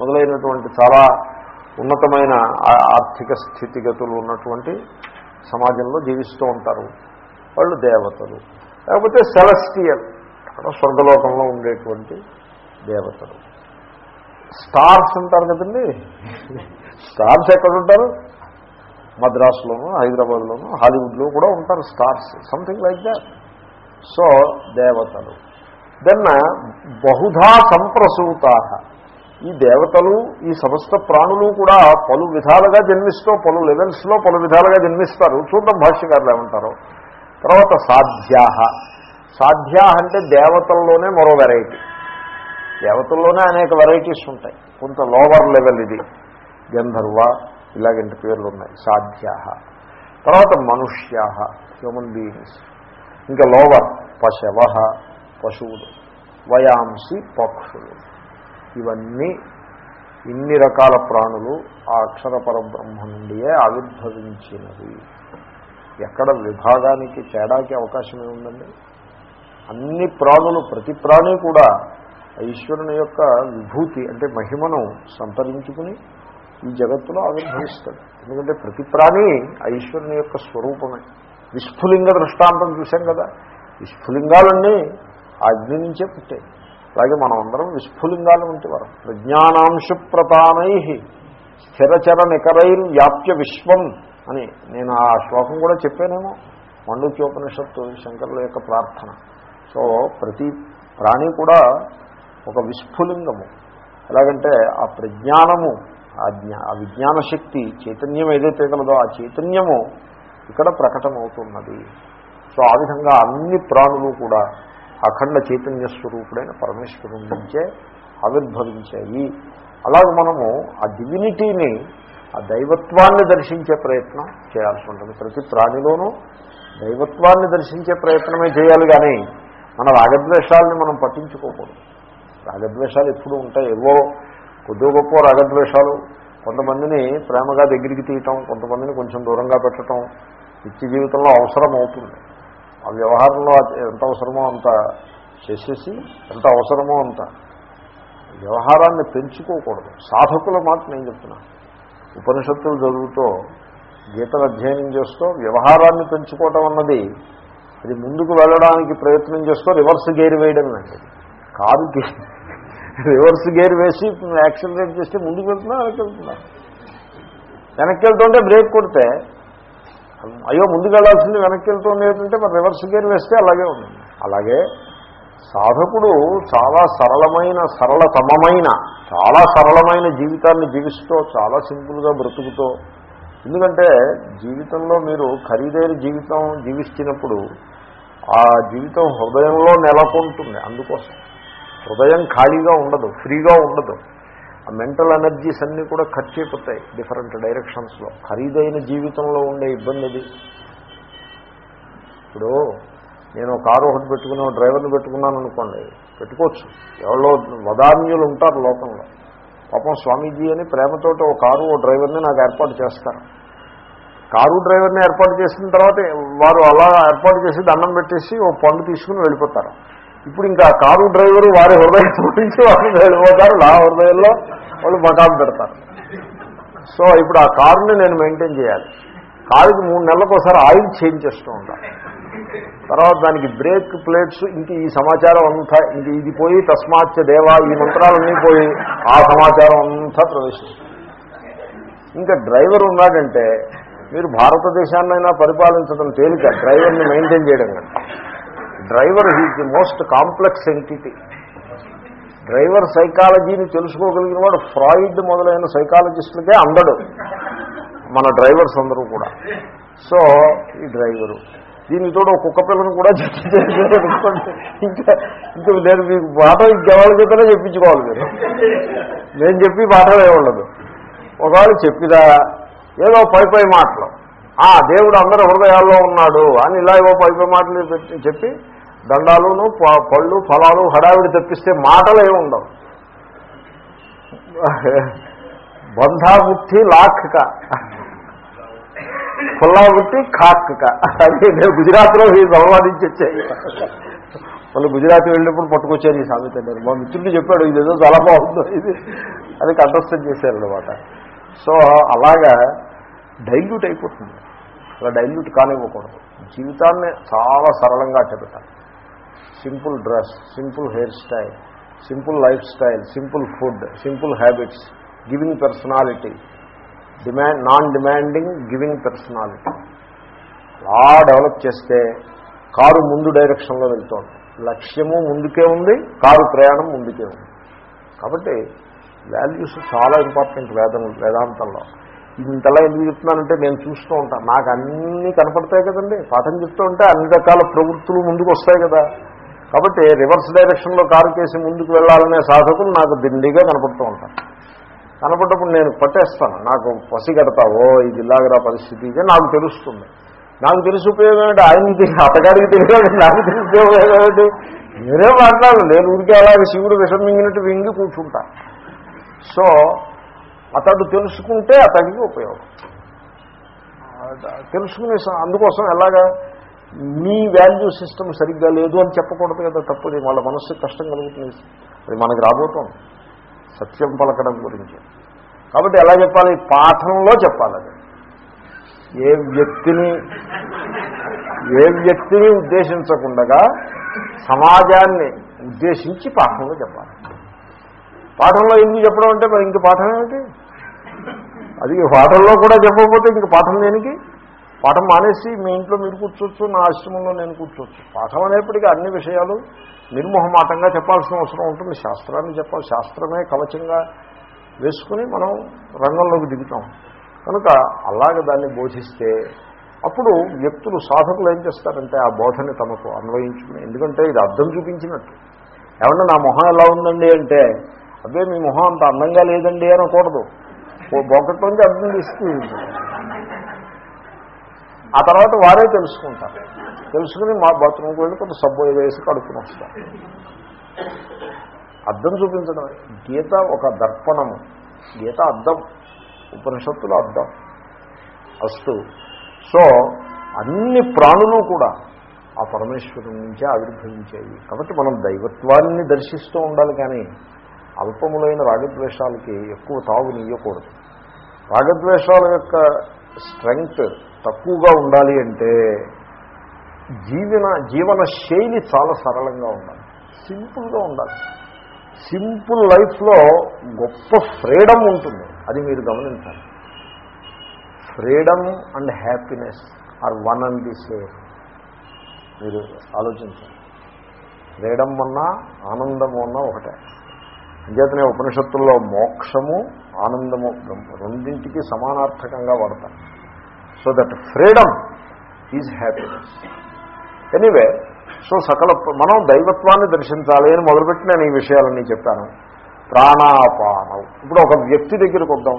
మొదలైనటువంటి చాలా ఉన్నతమైన ఆర్థిక స్థితిగతులు ఉన్నటువంటి సమాజంలో జీవిస్తూ ఉంటారు. వాళ్ళు దేవతలు. లేకపోతే సెలస్టియల్ అక్కడ స్వర్గలోకంలో ఉండేటువంటి దేవతలు. స్టార్స్ ఉంటారు కదండి. స్టార్స్ ఎక్కడ ఉంటారు? మద్రాసులోను హైదరాబాద్లోను హాలీవుడ్లో కూడా ఉంటారు stars something like that. So దేవతలు. దెన్ బహుధా సంప్రసూతా. ఈ దేవతలు ఈ సమస్త ప్రాణులు కూడా పలు విధాలుగా జన్మిస్తూ పలు లెవెల్స్లో పలు విధాలుగా జన్మిస్తారు. చూద్దాం భాష్యకారులు ఏమంటారు. తర్వాత సాధ్యా సాధ్యా అంటే దేవతల్లోనే మరో వెరైటీ దేవతల్లోనే అనేక వెరైటీస్ ఉంటాయి. కొంత లోవర్ లెవెల్ ఇది. గంధర్వ ఇలాగంటి పేర్లు ఉన్నాయి. సాధ్యాహ. తర్వాత మనుష్యా హ్యూమన్ బీయింగ్స్ ఇంకా లోవర్ పశవ పశువులు. వయాంసి పక్షులు. ఇవన్నీ ఇన్ని రకాల ప్రాణులు ఆ అక్షర పరబ్రహ్మ నుండియే ఆవిర్భవించినవి. ఎక్కడ విభాగానికి తేడాకి అవకాశం ఏముందండి అన్ని ప్రాణులు ప్రతి ప్రాణి కూడా ఈశ్వరుని యొక్క విభూతి అంటే మహిమను సంతరించుకుని ఈ జగత్తులో ఆవిర్భవిస్తాడు. ఎందుకంటే ప్రతి ప్రాణి ఆ ఈశ్వరుని యొక్క స్వరూపమే. విస్ఫులింగ దృష్టాంతం చూశాం కదా. విస్ఫులింగాలన్నీ ఆ అగ్ని నుంచే పుట్టాయి. అలాగే మనం అందరం విస్ఫులింగాలు వంటి వారు ప్రజ్ఞానాంశు ప్రధానై స్థిరచర నికరైన్ వ్యాప్య విశ్వం అని నేను ఆ శ్లోకం కూడా చెప్పానేమో మండుక్యోపనిషత్తు శంకరుల యొక్క ప్రార్థన. సో ప్రతి ప్రాణి కూడా ఒక విస్ఫులింగము. ఎలాగంటే ఆ ప్రజ్ఞానము ఆ జ్ఞా ఆ విజ్ఞాన శక్తి చైతన్యం ఏదైతే కలదో ఆ చైతన్యము ఇక్కడ ప్రకటమవుతున్నది. సో ఆ విధంగా అన్ని ప్రాణులు కూడా అఖండ చైతన్య స్వరూపుడైన పరమేశ్వరుడి నుంచే ఆవిర్భవించాయి. అలాగే మనము ఆ డివినిటీని ఆ దైవత్వాన్ని దర్శించే ప్రయత్నం చేయాల్సి ఉంటుంది. ప్రతి ప్రాణిలోనూ దైవత్వాన్ని దర్శించే ప్రయత్నమే చేయాలి కానీ మన రాగద్వేషాలని మనం పట్టించుకోకూడదు. రాగద్వేషాలు ఎప్పుడూ ఉంటాయి. ఏవో కొద్దో గొప్ప రాగద్వేషాలు కొంతమందిని ప్రేమగా దగ్గరికి తీయటం కొంతమందిని కొంచెం దూరంగా పెట్టడం నిత్య జీవితంలో అవసరం అవుతుంది ఆ వ్యవహారంలో ఎంత అవసరమో అంత చేసేసి ఎంత అవసరమో అంత. వ్యవహారాన్ని పెంచుకోకూడదు. సాధకుల మాట నేను చెప్తున్నా. ఉపనిషత్తులు చదువుతూ గీతను అధ్యయనం చేస్తూ వ్యవహారాన్ని పెంచుకోవటం అన్నది అది ముందుకు వెళ్ళడానికి ప్రయత్నం చేస్తూ రివర్స్ గేర్ వేయడం అండి. కారుకి రివర్స్ గేర్ వేసి యాక్సిలరేట్ చేస్తే ముందుకు వెళ్తున్నా వెనక్కి వెళ్తున్నా. వెనక్కి వెళ్తుంటే బ్రేక్ కొడితే అయ్యో ముందుకు వెళ్ళాల్సింది వెనక్కి వెళ్తుంది ఏంటంటే మరి రివర్స్ గేర్ వేస్తే అలాగే ఉంది. అలాగే సాధకుడు చాలా సరళమైన సరళతమమైన చాలా సరళమైన జీవితాన్ని జీవిస్తూ చాలా సింపుల్గా బ్రతుకుతూ ఎందుకంటే జీవితంలో మీరు ఖరీదైన జీవితం జీవిస్తున్నప్పుడు ఆ జీవితం హృదయంలో నెలకొంటుంది. అందుకోసం హృదయం ఖాళీగా ఉండదు ఫ్రీగా ఉండదు. ఆ మెంటల్ ఎనర్జీస్ అన్నీ కూడా ఖర్చు అయిపోతాయి డిఫరెంట్ డైరెక్షన్స్లో ఖరీదైన జీవితంలో ఉండే ఇబ్బంది అది ఇప్పుడు నేను కారు ఒకటి పెట్టుకుని డ్రైవర్ని పెట్టుకున్నాను అనుకోండి పెట్టుకోవచ్చు. ఎవరో వదాన్యులు ఉంటారు లోకంలో. పాపం స్వామీజీ అని ప్రేమతోటి ఒక కారు ఓ డ్రైవర్ని నాకు ఏర్పాటు చేస్తారు. కారు డ్రైవర్ని ఏర్పాటు చేసిన తర్వాత వారు అలా ఏర్పాటు చేసి దండం పెట్టేసి ఓ పండు తీసుకుని వెళ్ళిపోతారు. ఇప్పుడు ఇంకా కారు డ్రైవరు వారి హృదయం నుంచి వాళ్ళు వెళ్ళిపోతారు నా హృదయంలో వాళ్ళు మకాం పెడతారు. సో ఇప్పుడు ఆ కారుని నేను మెయింటైన్ చేయాలి. కారుకి మూడు నెలలకు ఒకసారి ఆయిల్ చేంజ్ చేస్తూ ఉంటాను తర్వాత దానికి బ్రేక్ ప్లేట్స్ ఇంక ఈ సమాచారం అంతా ఇంక ఇది పోయి తస్మాచ్చ దేవా ఈ మంత్రాలన్నీ పోయి ఆ సమాచారం అంతా ప్రవేశిస్తుంది. ఇంకా డ్రైవర్ ఉన్నాడంటే మీరు భారతదేశాన్నైనా పరిపాలించడం తేలిక డ్రైవర్ని మెయింటైన్ చేయడం కంటే. Driver he's the most complex entity. Driver సైకాలజీని తెలుసుకోగలిగిన వాడు ఫ్రాయిడ్ మొదలైన సైకాలజిస్టులకే అందడు. మన డ్రైవర్స్ అందరూ కూడా. సో ఈ డ్రైవరు. దీనితో ఒక కుక్క పిల్లను కూడా ఇంకా ఇంకా నేను మీకు పాఠం ఇంకెవరి చేతనే చెప్పించుకోవాలి మీరు. నేను చెప్పి పాఠం ఏ ఉండదు ఒకవేళ చెప్పిదా ఏదో పై పై మాటలు. ఆ దేవుడు అందరి హృదయాల్లో ఉన్నాడు అని ఇలా ఏవో పై పై మాటలు పెట్టి చెప్పి దండాలును ప- పళ్ళు ఫలాలు హడావిడి తెప్పిస్తే మాటలు ఏమి ఉండవు. బంధాబుద్ధి లాఖ్క పుల్లాబుద్ధి ఖాక్క అది నేను గుజరాత్లో ఈ సంవాదించి వచ్చాయి వాళ్ళు గుజరాత్ వెళ్ళినప్పుడు పట్టుకొచ్చారు ఈ సామెత నేను. మా మిత్రుడు చెప్పాడు ఇది ఏదో చాలా బాగుందో ఇది. అది కంటస్థం చేశారనమాట సో అలాగా డైల్యూట్ అయిపోతుంది. అలా డైల్యూట్ కానివ్వకూడదు. జీవితాన్ని చాలా సరళంగా చెబుతాను simple dress simple hair style simple life style simple food simple habits giving personality. Demand non demanding giving personality. అలా డెవలప్ చేస్తే కారు ముందు డైరెక్షన్లో వెళ్తోంది. లక్ష్యము ముందుకే ఉంది కారు ప్రయాణం ముందుకే ఉంది. కాబట్టి వాల్యూస్ చాలా ఇంపార్టెంట్ వేదం వేదాంతంలో. ఇంతలా ఎందుకు చెప్తున్నానంటే నేను చూస్తూ ఉంటాను నాకు అన్నీ కనపడతాయి కదండి. పాఠం చెప్తూ ఉంటే అన్ని రకాల ప్రవృత్తులు ముందుకు వస్తాయి కదా. కాబట్టి రివర్స్ డైరెక్షన్లో కారు కేసి ముందుకు వెళ్ళాలనే సాధకులు నాకు దిండిగా కనపడుతూ ఉంటారు. కనపడ్డప్పుడు నేను పట్టేస్తాను. నాకు పసిగడతావో ఇది ఇలాగరా పరిస్థితి నాకు తెలుస్తుంది. నాకు తెలిసి ఉపయోగం ఏంటి? ఆయనకి అతగాడికి తెలియదు నాకు తెలిసి ఉపయోగం ఏంటి? మీరే మాట్లాడాలి నేను ఊరికే అలాగే శివుడు విషమింగినట్టు వింగి కూర్చుంటా. సో అతడు తెలుసుకుంటే అతడికి ఉపయోగం. తెలుసుకునే అందుకోసం ఎలాగా మీ వాల్యూ సిస్టమ్ సరిగ్గా లేదు అని చెప్పకూడదు కదా తప్పది. వాళ్ళ మనస్సు కష్టం కలుగుతుంది. అది మనకి రాబోతుంది. సత్యం పలకడం గురించి. కాబట్టి ఎలా చెప్పాలి? పాఠంలో చెప్పాలి అది. ఏ వ్యక్తిని ఏ వ్యక్తిని ఉద్దేశించకుండా సమాజాన్ని ఉద్దేశించి పాఠంలో చెప్పాలి. పాఠంలో ఎందుకు చెప్పడం అంటే మరి ఇంక పాఠం ఏమిటి? అది పాఠంలో కూడా చెప్పకపోతే ఇంక పాఠం దేనికి? పాఠం మానేసి మీ ఇంట్లో మీరు కూర్చోవచ్చు నా ఆశ్రమంలో నేను కూర్చోవచ్చు. పాఠం అనేప్పటికీ అన్ని విషయాలు నిర్మోహమాటంగా చెప్పాల్సిన అవసరం ఉంటుంది. శాస్త్రాన్ని చెప్పాలి. శాస్త్రమే కవచంగా వేసుకుని మనం రంగంలోకి దిగుతాం. కనుక అలాగే దాన్ని బోధిస్తే అప్పుడు వ్యక్తులు సాధకులు ఏం చేస్తారంటే ఆ బోధని తమకు అన్వయించుకుని ఎందుకంటే ఇది అర్థం చూపించినట్టు. ఏమన్నా నా మొహం ఎలా ఉందండి అంటే అదే మీ మొహం అంత అందంగా లేదండి అనకూడదు. ఓ బొక్కట్లోంచి అర్థం తీసుకుంది ఆ తర్వాత వారే తెలుసుకుంటారు. తెలుసుకుని మా బాత్రూమ్కి వెళ్ళి కొంత సబ్బు వేసి కడుక్కుని వస్తారు. అర్థం చూపించడం. గీత ఒక దర్పణము. గీత అర్థం ఉపనిషత్తులు అర్థం అస్తు. సో అన్ని ప్రాణులు కూడా ఆ పరమేశ్వరుడి నుంచే ఆవిర్భవించేవి. కాబట్టి మనం దైవత్వాన్ని దర్శిస్తూ ఉండాలి కానీ అల్పములైన రాగద్వేషాలకి ఎక్కువ తావునియ్యకూడదు రాగద్వేషాల యొక్క స్ట్రెంగ్త్ తక్కువగా ఉండాలి అంటే జీవన జీవన శైలి చాలా సరళంగా ఉండాలి. సింపుల్గా ఉండాలి. సింపుల్ లైఫ్లో గొప్ప ఫ్రీడమ్ ఉంటుంది. అది మీరు గమనించాలి. Freedom and happiness are one and the same. మీరు ఆలోచించండి ఫ్రీడమ్ అన్నా ఆనందం అన్నా ఒకటే. అంచేతనే ఉపనిషత్తుల్లో మోక్షము ఆనందము రెండింటికి సమానార్థకంగా వాడతాం so that freedom is happiness anyway so సకల మనం దైవత్వాన్ని దర్శించాలి అని మొదలుపెట్టి నేను ఈ విషయాలన్నీ చెప్పాను. ప్రాణాపానం ఇప్పుడు ఒక వ్యక్తి దగ్గరికి వద్దాం.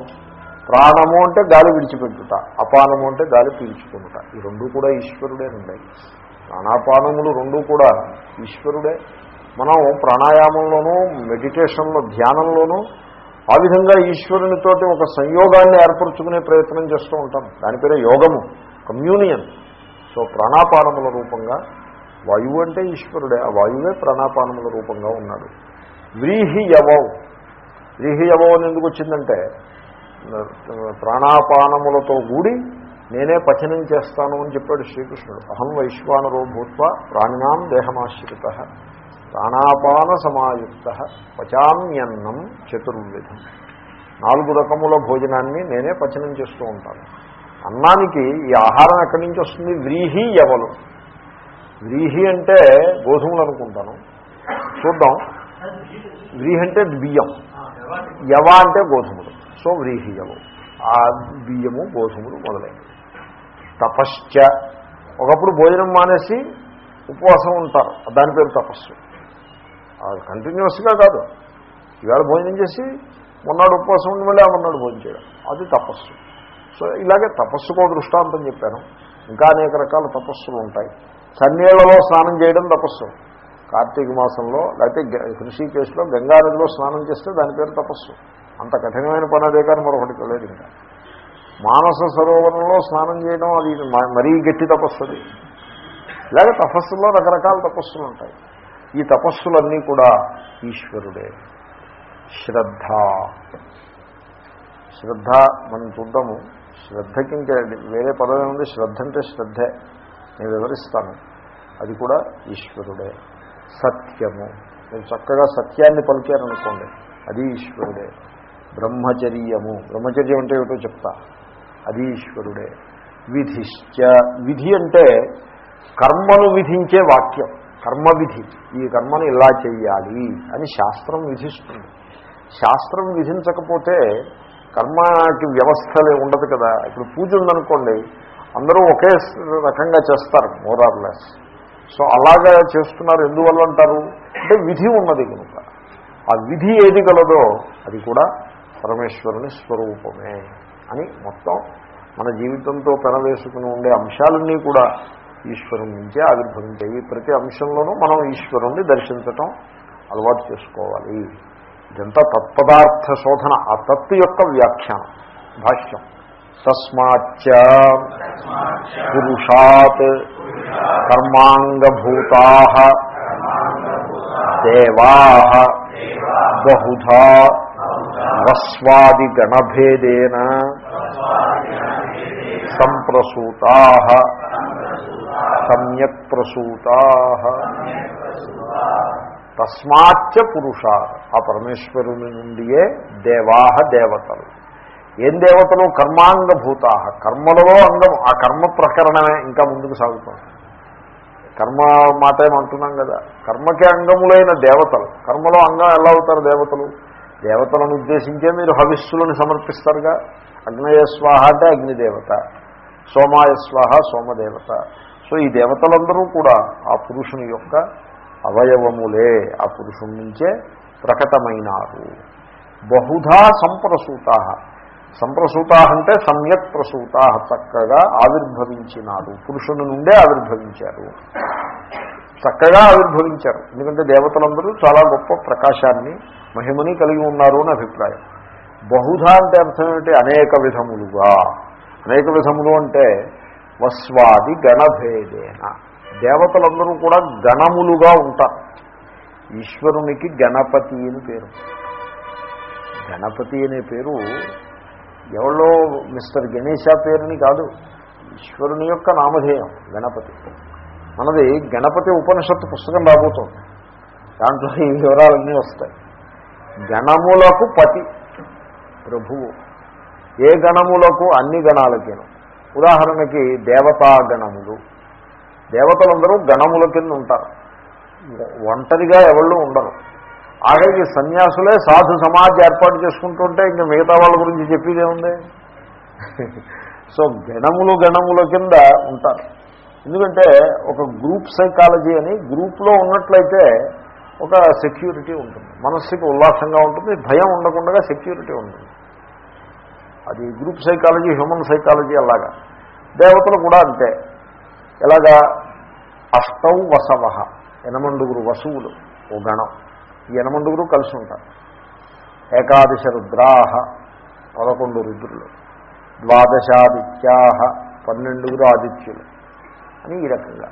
ప్రాణము అంటే గాలి విడిచిపెట్టుట అపానము అంటే గాలి పీల్చుకుంట ఈ రెండు కూడా ఈశ్వరుడే ఉన్నాయి ప్రాణాపానములు రెండు కూడా ఈశ్వరుడే. మనం ప్రాణాయామంలోనూ మెడిటేషన్లో ధ్యానంలోనూ ఆ విధంగా ఈశ్వరునితోటి ఒక సంయోగాన్ని ఏర్పరచుకునే ప్రయత్నం చేస్తూ ఉంటాం. దాని పేరే యోగము కమ్యూనియన్. సో ప్రాణాపానముల రూపంగా వాయువు అంటే ఈశ్వరుడే ఆ వాయువే ప్రాణాపానముల రూపంగా ఉన్నాడు. వ్రీహి యవౌ. వ్రీహి యవౌ అని ఎందుకు వచ్చిందంటే ప్రాణాపానములతో కూడి నేనే పచనం చేస్తాను అని చెప్పాడు శ్రీకృష్ణుడు. అహం వైశ్వానరో భూత్వ ప్రాణినాం దేహమాశ్రిత. ప్రాణాపాన సమాయుక్త పచామ్యన్నం చతుర్విధం. నాలుగు రకముల భోజనాన్ని నేనే పచనం చేస్తూ ఉంటాను. అన్నానికి ఈ ఆహారం ఎక్కడి నుంచి వస్తుంది? వ్రీహి ఎవలు వ్రీహి అంటే గోధుమలు అనుకుంటాను. చూద్దాం. వ్రీహి అంటే బియ్యం. యవ అంటే గోధుమలు. సో వ్రీహి యవ ఆ బియ్యము గోధుమలు మొదలైనవి తపశ్చ. ఒకప్పుడు భోజనం మానేసి ఉపవాసం ఉంటారు. దాని పేరు తపస్సు. కంటిన్యూస్గా కాదు. ఇవాళ భోజనం చేసి మొన్నాడు ఉపవాసం ఉండి మళ్ళీ ఆ మొన్నాడు భోజనం చేయడం. అది తపస్సు. సో ఇలాగే తపస్సుకో దృష్టాంతం చెప్పాను. ఇంకా అనేక రకాల తపస్సులు ఉంటాయి. చన్నీళ్ళలో స్నానం చేయడం తపస్సు. కార్తీక మాసంలో లేకపోతే కృషికేశ్లో గంగానదిలో స్నానం చేస్తే దాని పేరు తపస్సు. అంత కఠినమైన పని అదే కానీ మరొకటి లేదు ఇంకా. మానస సరోవరంలో స్నానం చేయడం అది మరీ గట్టి తపస్సు అది. ఇలాగే తపస్సుల్లో రకరకాల తపస్సులు ఉంటాయి. ఈ తపస్సులన్నీ కూడా ఈశ్వరుడే. శ్రద్ధ. శ్రద్ధ మనం చూద్దాము శ్రద్ధకి ఇంకా వేరే పదవి ఉంది శ్రద్ధ అంటే శ్రద్ధే. నేను వివరిస్తాను. అది కూడా ఈశ్వరుడే. సత్యము. మీరు చక్కగా సత్యాన్ని పలికారనుకోండి. అది ఈశ్వరుడే. బ్రహ్మచర్యము. బ్రహ్మచర్యం అంటే ఏమిటో చెప్తా. అది ఈశ్వరుడే. విధిశ్చ. విధి అంటే కర్మను విధించే వాక్యం. కర్మ విధి ఈ కర్మను ఇలా చెయ్యాలి అని శాస్త్రం విధిస్తుంది. శాస్త్రం విధించకపోతే కర్మకి వ్యవస్థలే ఉండదు కదా. ఇప్పుడు పూజ ఉందనుకోండి అందరూ ఒకే రకంగా చేస్తారు మోరార్లెస్ సో అలాగా చేస్తున్నారు ఎందువల్ల అంటారు? అంటే విధి ఉన్నది కనుక. ఆ విధి ఏది గలదో అది కూడా పరమేశ్వరుని స్వరూపమే అని మొత్తం మన జీవితంతో పెనవేసుకుని ఉండే అంశాలన్నీ కూడా ఈశ్వరుని నుంచే ఆవిర్భవించేవి. ప్రతి అంశంలోనూ మనం ఈశ్వరుణ్ణి దర్శించటం అలవాటు చేసుకోవాలి. ఇదంతా తత్పదార్థ శోధన ఆ తత్తు యొక్క వ్యాఖ్యానం భాష్యం. తస్మాచ్చ పురుషాత్ కర్మాంగభూతా దేవా బహుధా రస్వాదిగణభేదేన సంప్రసూతా సమ్యక్ ప్రసూతా తస్మాచ్చ పురుష. ఆ పరమేశ్వరుని నుండియే దేవాహ దేవతలు. ఏం దేవతలు? కర్మాంగభూత. కర్మలలో అంగం ఆ కర్మ ప్రకరణమే ఇంకా ముందుకు సాగుతుంది. కర్మ మాట ఏమంటున్నాం కదా. కర్మకి అంగములైన దేవతలు. కర్మలో అంగం ఎలా అవుతారు దేవతలు? దేవతలను ఉద్దేశించే మీరు హవిస్సులను సమర్పిస్తారుగా. అగ్నేయ స్వాహ అంటే అగ్నిదేవత. సోమాయ స్వాహ సోమదేవత. సో ఈ దేవతలందరూ కూడా ఆ పురుషుని యొక్క అవయవములే ఆ పురుషుని నుంచే ప్రకటమైనారు. బహుధా సంప్రసూత. సంప్రసూత అంటే సమ్యక్ ప్రసూత చక్కగా ఆవిర్భవించినారు. పురుషుని నుండే ఆవిర్భవించారు. చక్కగా ఆవిర్భవించారు. ఎందుకంటే దేవతలందరూ చాలా గొప్ప ప్రకాశాన్ని మహిమని కలిగి ఉన్నారు అని అభిప్రాయం. బహుధా అంటే అర్థం ఏమిటి? అనేక విధములుగా. అనేక విధములు అంటే వస్వాది గణభేదేన. దేవతలందరూ కూడా గణములుగా ఉంటారు. ఈశ్వరునికి గణపతి అని పేరు. గణపతి అనే పేరు ఎవరో మిస్టర్ గణేశ పేరుని కాదు ఈశ్వరుని యొక్క నామధేయం గణపతి. మనది గణపతి ఉపనిషత్తు పుస్తకం రాబోతోంది. దాంట్లో ఈ వివరాలన్నీ వస్తాయి. గణములకు పతి ప్రభువు. ఏ గణములకు? అన్ని గణాలకేను. ఉదాహరణకి దేవతా గణములు దేవతలందరూ గణముల కింద ఉంటారు ఒంటరిగా ఎవళ్ళు ఉండరు. ఆఖరికి సన్యాసులే సాధు సమాజ ఏర్పాటు చేసుకుంటుంటే ఇంకా మిగతా వాళ్ళ గురించి చెప్పేదే ఉంది సో గణములు గణముల కింద ఉంటారు. ఎందుకంటే ఒక గ్రూప్ సైకాలజీ అని గ్రూప్లో ఉన్నట్లయితే ఒక సెక్యూరిటీ ఉంటుంది. మనస్సుకి ఉల్లాసంగా ఉంటుంది భయం ఉండకుండా సెక్యూరిటీ ఉంటుంది. అది గ్రూప్ సైకాలజీ హ్యూమన్ సైకాలజీ అలాగా. దేవతలు కూడా అంతే. ఎలాగా? అష్టౌ వసవ ఎనమండుగురు వసువులు ఓ గణం. ఈ ఎనమండుగురు కలిసి ఉంటారు. ఏకాదశ రుద్రాహ పదకొండు రుద్రులు. ద్వాదశాదిత్యాహ పన్నెండుగురు ఆదిత్యులు. అని ఈ రకంగా.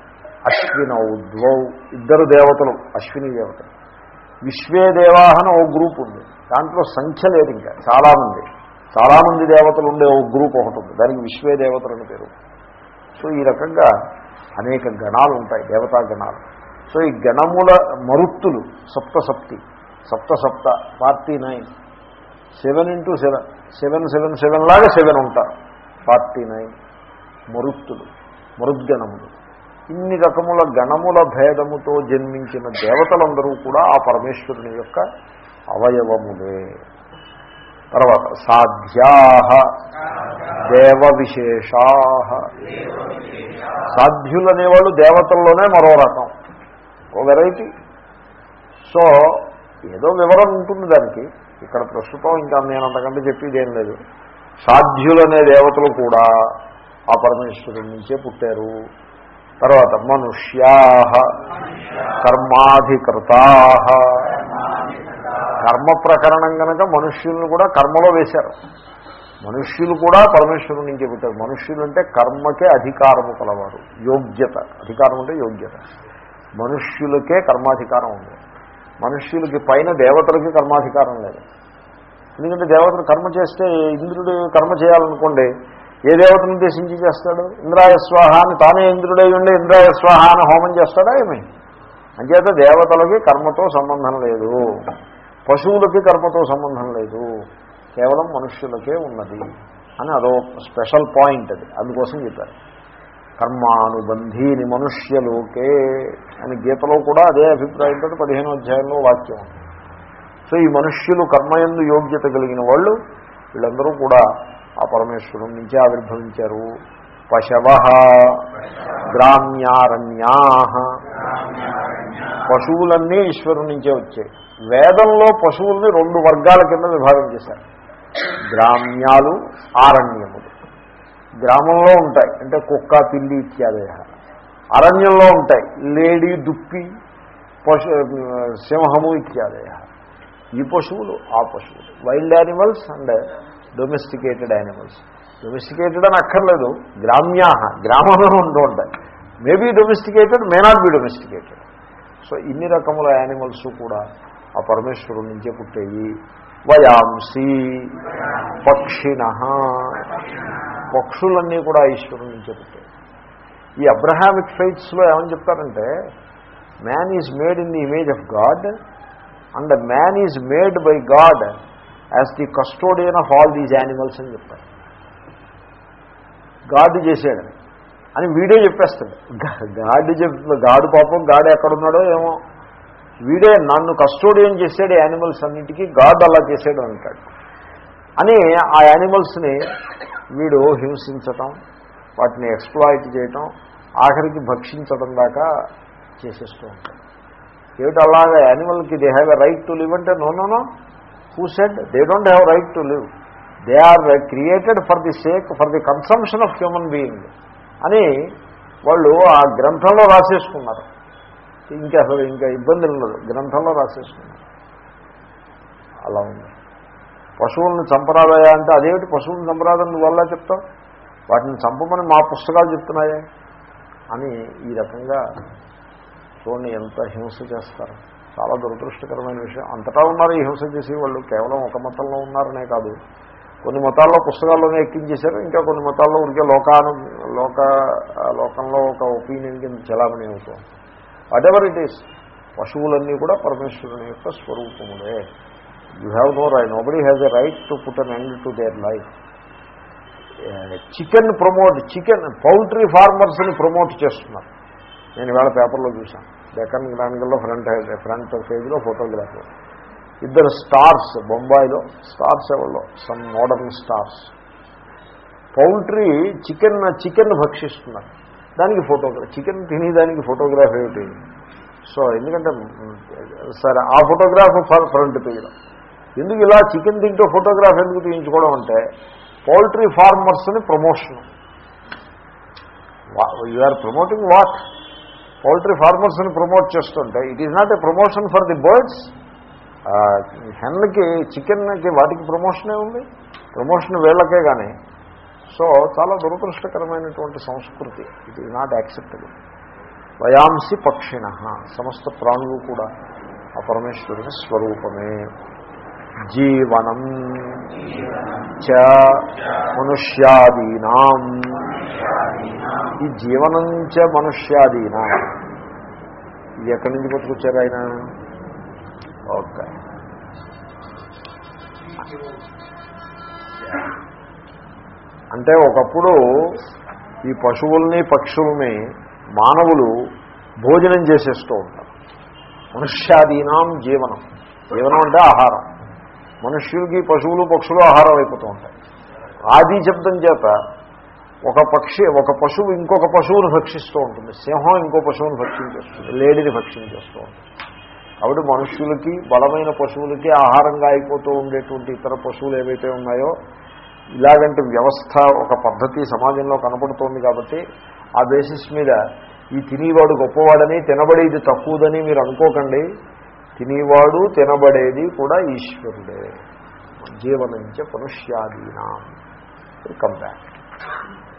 అశ్వినౌ ద్వౌ ఇద్దరు దేవతలు అశ్విని దేవతలు. విశ్వే దేవాహన ఓ గ్రూప్ ఉంది. దాంట్లో సంఖ్య లేదు ఇంకా. చాలామంది చాలామంది దేవతలు ఉండే ఒక గ్రూప్ ఒకటి ఉంది. దానికి విశ్వే దేవతలు అని పేరు. సో ఈ రకంగా అనేక గణాలు ఉంటాయి దేవతా గణాలు. సో ఈ గణముల మరుత్తులు సప్త సప్తి సప్త సప్త forty nine. Seven into seven seven seven seven లాగా సెవెన్ ఉంటారు ఫార్టీ నైన్ మరుత్తులు మరుద్గణములు. ఇన్ని రకముల గణముల భేదముతో జన్మించిన దేవతలందరూ కూడా ఆ పరమేశ్వరుని యొక్క అవయవములే. తర్వాత సాధ్యా దేవ విశేషా సాధ్యులు అనేవాళ్ళు దేవతల్లోనే మరో రకం ఓ వెరైటీ. సో ఏదో వివరం ఉంటుంది దానికి. ఇక్కడ ప్రస్తుతం ఇంకా నేను అంతకంటే చెప్పేది ఏం లేదు. సాధ్యులనే దేవతలు కూడా ఆ పరమేశ్వరుడి నుంచే పుట్టారు. తర్వాత మనుష్యా కర్మాధికృతా కర్మ ప్రకరణం కనుక మనుష్యులను కూడా కర్మలో వేశారు. మనుష్యులు కూడా పరమేశ్వరుడు నుంచే పుట్టారు మనుష్యులు అంటే కర్మకే అధికారము కలవారు. యోగ్యత. అధికారం అంటే యోగ్యత. మనుష్యులకే కర్మాధికారం ఉంది. మనుష్యులకి పైన దేవతలకి కర్మాధికారం లేదు. ఎందుకంటే దేవతలు కర్మ చేస్తే ఇంద్రుడు కర్మ చేయాలనుకోండి ఏ దేవతను ఉద్దేశించి చేస్తాడు? ఇంద్రాయ స్వాహ అని తానే ఇంద్రుడై ఉండి ఇంద్రాయ స్వాహ అని హోమం చేస్తాడా ఏమి? అంచేత దేవతలకి కర్మతో సంబంధం లేదు. పశువులకి కర్మతో సంబంధం లేదు. కేవలం మనుష్యులకే ఉన్నది అని అదో స్పెషల్ పాయింట్ అది. అందుకోసం చెప్పారు. కర్మానుబంధీని మనుష్యలోకే అని గీతలో కూడా అదే అభిప్రాయంతో పదిహేను అధ్యాయంలో వాక్యం ఉంది. సో ఈ మనుష్యులు కర్మయందు యోగ్యత కలిగిన వాళ్ళు వీళ్ళందరూ కూడా ఆ పరమేశ్వరం నుంచే ఆవిర్భవించారు. పశవ గ్రామ్యారణ్యా పశువులన్నీ ఈశ్వరుడి నుంచే వచ్చాయి. వేదంలో పశువుల్ని రెండు వర్గాల కింద విభాగం చేశారు. గ్రామ్యాలు ఆరణ్యములు. గ్రామంలో ఉంటాయి. అంటే కుక్క పిల్లి ఇత్యాది. అరణ్యంలో ఉంటాయి. లేడీ దుప్పి పశు సింహము ఇత్యాది. ఈ పశువులు ఆ పశువులు. Wild animals and domesticated animals. Domesticated అని అక్కర్లేదు. గ్రామ్యా గ్రామంలో ఉంటూ ఉంటాయి. Maybe domesticated may not be domesticated so ఇన్ని రకముల యానిమల్స్ కూడా ఆ పరమేశ్వరుడు నుంచే పుట్టేయి వయాంసి పక్షిణ. పక్షులన్నీ కూడా ఈశ్వరుడు నుంచే పుట్టాయి ఈ అబ్రహామిక్ ఫైట్స్లో ఏమని చెప్తారంటే man is made in the image of God and man is made by God as the custodian of all these animals అని చెప్తారు. గాడ్ చేశాడని అని వీడే చెప్పేస్తాడు. గాడి చెప్తుంది గాడు పాపం గాడు ఎక్కడున్నాడో ఏమో. వీడే నన్ను కస్టోడియన్ చేసాడు యానిమల్స్ అన్నింటికీ గాడ్ అలా చేసాడు అంటాడు. అని ఆ యానిమల్స్ని వీడు హింసించటం వాటిని ఎక్స్ప్లాయిట్ చేయటం ఆఖరికి భక్షించడం దాకా చేసేస్తూ ఉంటాడు. ఏమిటి అలాగా? యానిమల్కి they have a right to live అంటే no no no. Who said? They don't have right to live. They are created for the sake for the consumption of human being. అని వాళ్ళు ఆ గ్రంథంలో రాసేసుకున్నారు. ఇంకా అసలు ఇంకా ఇబ్బంది ఉండదు. గ్రంథంలో రాసేసుకున్నారు. అలా ఉంది. పశువులను చంపరాదయా అంటే అదేమిటి? పశువులను చంపరాదని వల్ల చెప్తాం వాటిని చంపమని మా పుస్తకాలు చెప్తున్నాయే? అని ఈ రకంగా చూడండి ఎంత హింస చేస్తారు. చాలా దురదృష్టకరమైన విషయం. అంతటా ఉన్నారు ఈ హింస చేసి వాళ్ళు కేవలం ఒక మతంలో ఉన్నారనే కాదు. కొన్ని మతాల్లో పుస్తకాల్లోనే ఎక్కించేశారు ఇంకా కొన్ని మతాల్లో ఉడికే లోకాను లోక లోకంలో ఒక ఒపీనియన్ కింద చలామణి అవుతుంది వాట్ ఎవర్ ఇట్ ఈస్ పశువులన్నీ కూడా పరమేశ్వరుని యొక్క స్వరూపములే. You have no right nobody has a right to put an end to their life chicken promote chicken poultry ఫార్మర్స్ని promote చేస్తున్నారు. నేను ఇవాళ పేపర్లో చూశాను. డెక్కన్ గ్రాండ్లో ఫ్రంట్ ఫ్రంట్ పేజ్లో ఫోటోగ్రాఫర్ ఇద్దరు స్టార్స్ బొంబాయిలో స్టార్స్ ఎవరో some modern stars. Poultry chicken chicken భక్షిస్తున్నారు. దానికి ఫోటోగ్రాఫ్ చికెన్ తినేదానికి ఫోటోగ్రాఫ్ ఏమిటి? సో ఎందుకంటే సరే ఆ ఫోటోగ్రాఫ్ ఫ్రంట్ తీయడం ఎందుకు ఇలా చికెన్ తింటూ ఫోటోగ్రాఫ్ ఎందుకు తీయించుకోవడం అంటే poultry ఫార్మర్స్ని promotion. You are promoting what poultry ఫార్మర్స్ని promote చేస్తుంటే it is not a promotion for the birds హెన్కి చికెన్కి వాటికి ప్రమోషనే ఉంది. ప్రమోషన్ వీళ్ళకే కానీ సో చాలా దురదృష్టకరమైనటువంటి సంస్కృతి. ఇట్ ఈజ్ నాట్ యాక్సెప్టబుల్ వయాంసి పక్షిణ. సమస్త ప్రాణులు కూడా ఆ పరమేశ్వరుని స్వరూపమే. జీవనం చ మనుష్యాదీనాం. ఈ జీవనం చ మనుష్యాదీనా. ఇది ఎక్కడి నుంచి పట్టుకొచ్చారు ఆయన? ఓకే. అంటే ఒకప్పుడు ఈ పశువుల్ని పక్షుల్ని మానవులు భోజనం చేసేస్తూ ఉంటారు. మనుష్యాదీనాం జీవనం. జీవనం అంటే ఆహారం. మనుష్యులకి పశువులు పక్షులు ఆహారం అయిపోతూ ఉంటాయి. ఆది శబ్దం చేత ఒక పక్షి ఒక పశువు ఇంకొక పశువును భక్షిస్తూ ఉంటుంది. సింహం ఇంకో పశువును భక్షించేస్తుంది. లేడిని భక్షించేస్తూ ఉంటుంది. కాబట్టి మనుష్యులకి బలమైన పశువులకి ఆహారంగా అయిపోతూ ఉండేటువంటి ఇతర పశువులు ఏవైతే ఉన్నాయో ఇలాగంటి వ్యవస్థ ఒక పద్ధతి సమాజంలో కనపడుతోంది కాబట్టి ఆ బేసిస్ మీద ఈ తినేవాడు గొప్పవాడని తినబడేది తక్కువదని మీరు అనుకోకండి. తినేవాడు తినబడేది కూడా ఈశ్వరుడే. జీవనంచ మనుష్యాదీనా కమ్ బ్యాక్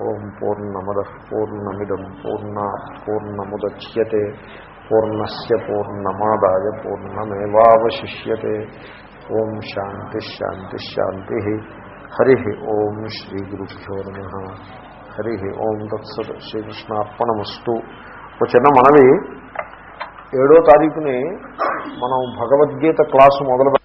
ఓం పూర్ణమద పూర్ణమిదం పూర్ణ పూర్ణముద్యతే. పూర్ణస్ పూర్ణమాదాయ పూర్ణమేవాశిష్యే ఓం శాంతిశాంతిశాంతి హరి ఓం శ్రీ గురుభ్యో నమ హరి ఓం తత్సత్ శ్రీకృష్ణార్పణమస్తు ఒక చిన్న మనవి ఏడో తారీఖుని మనం భగవద్గీత క్లాసు మొదలు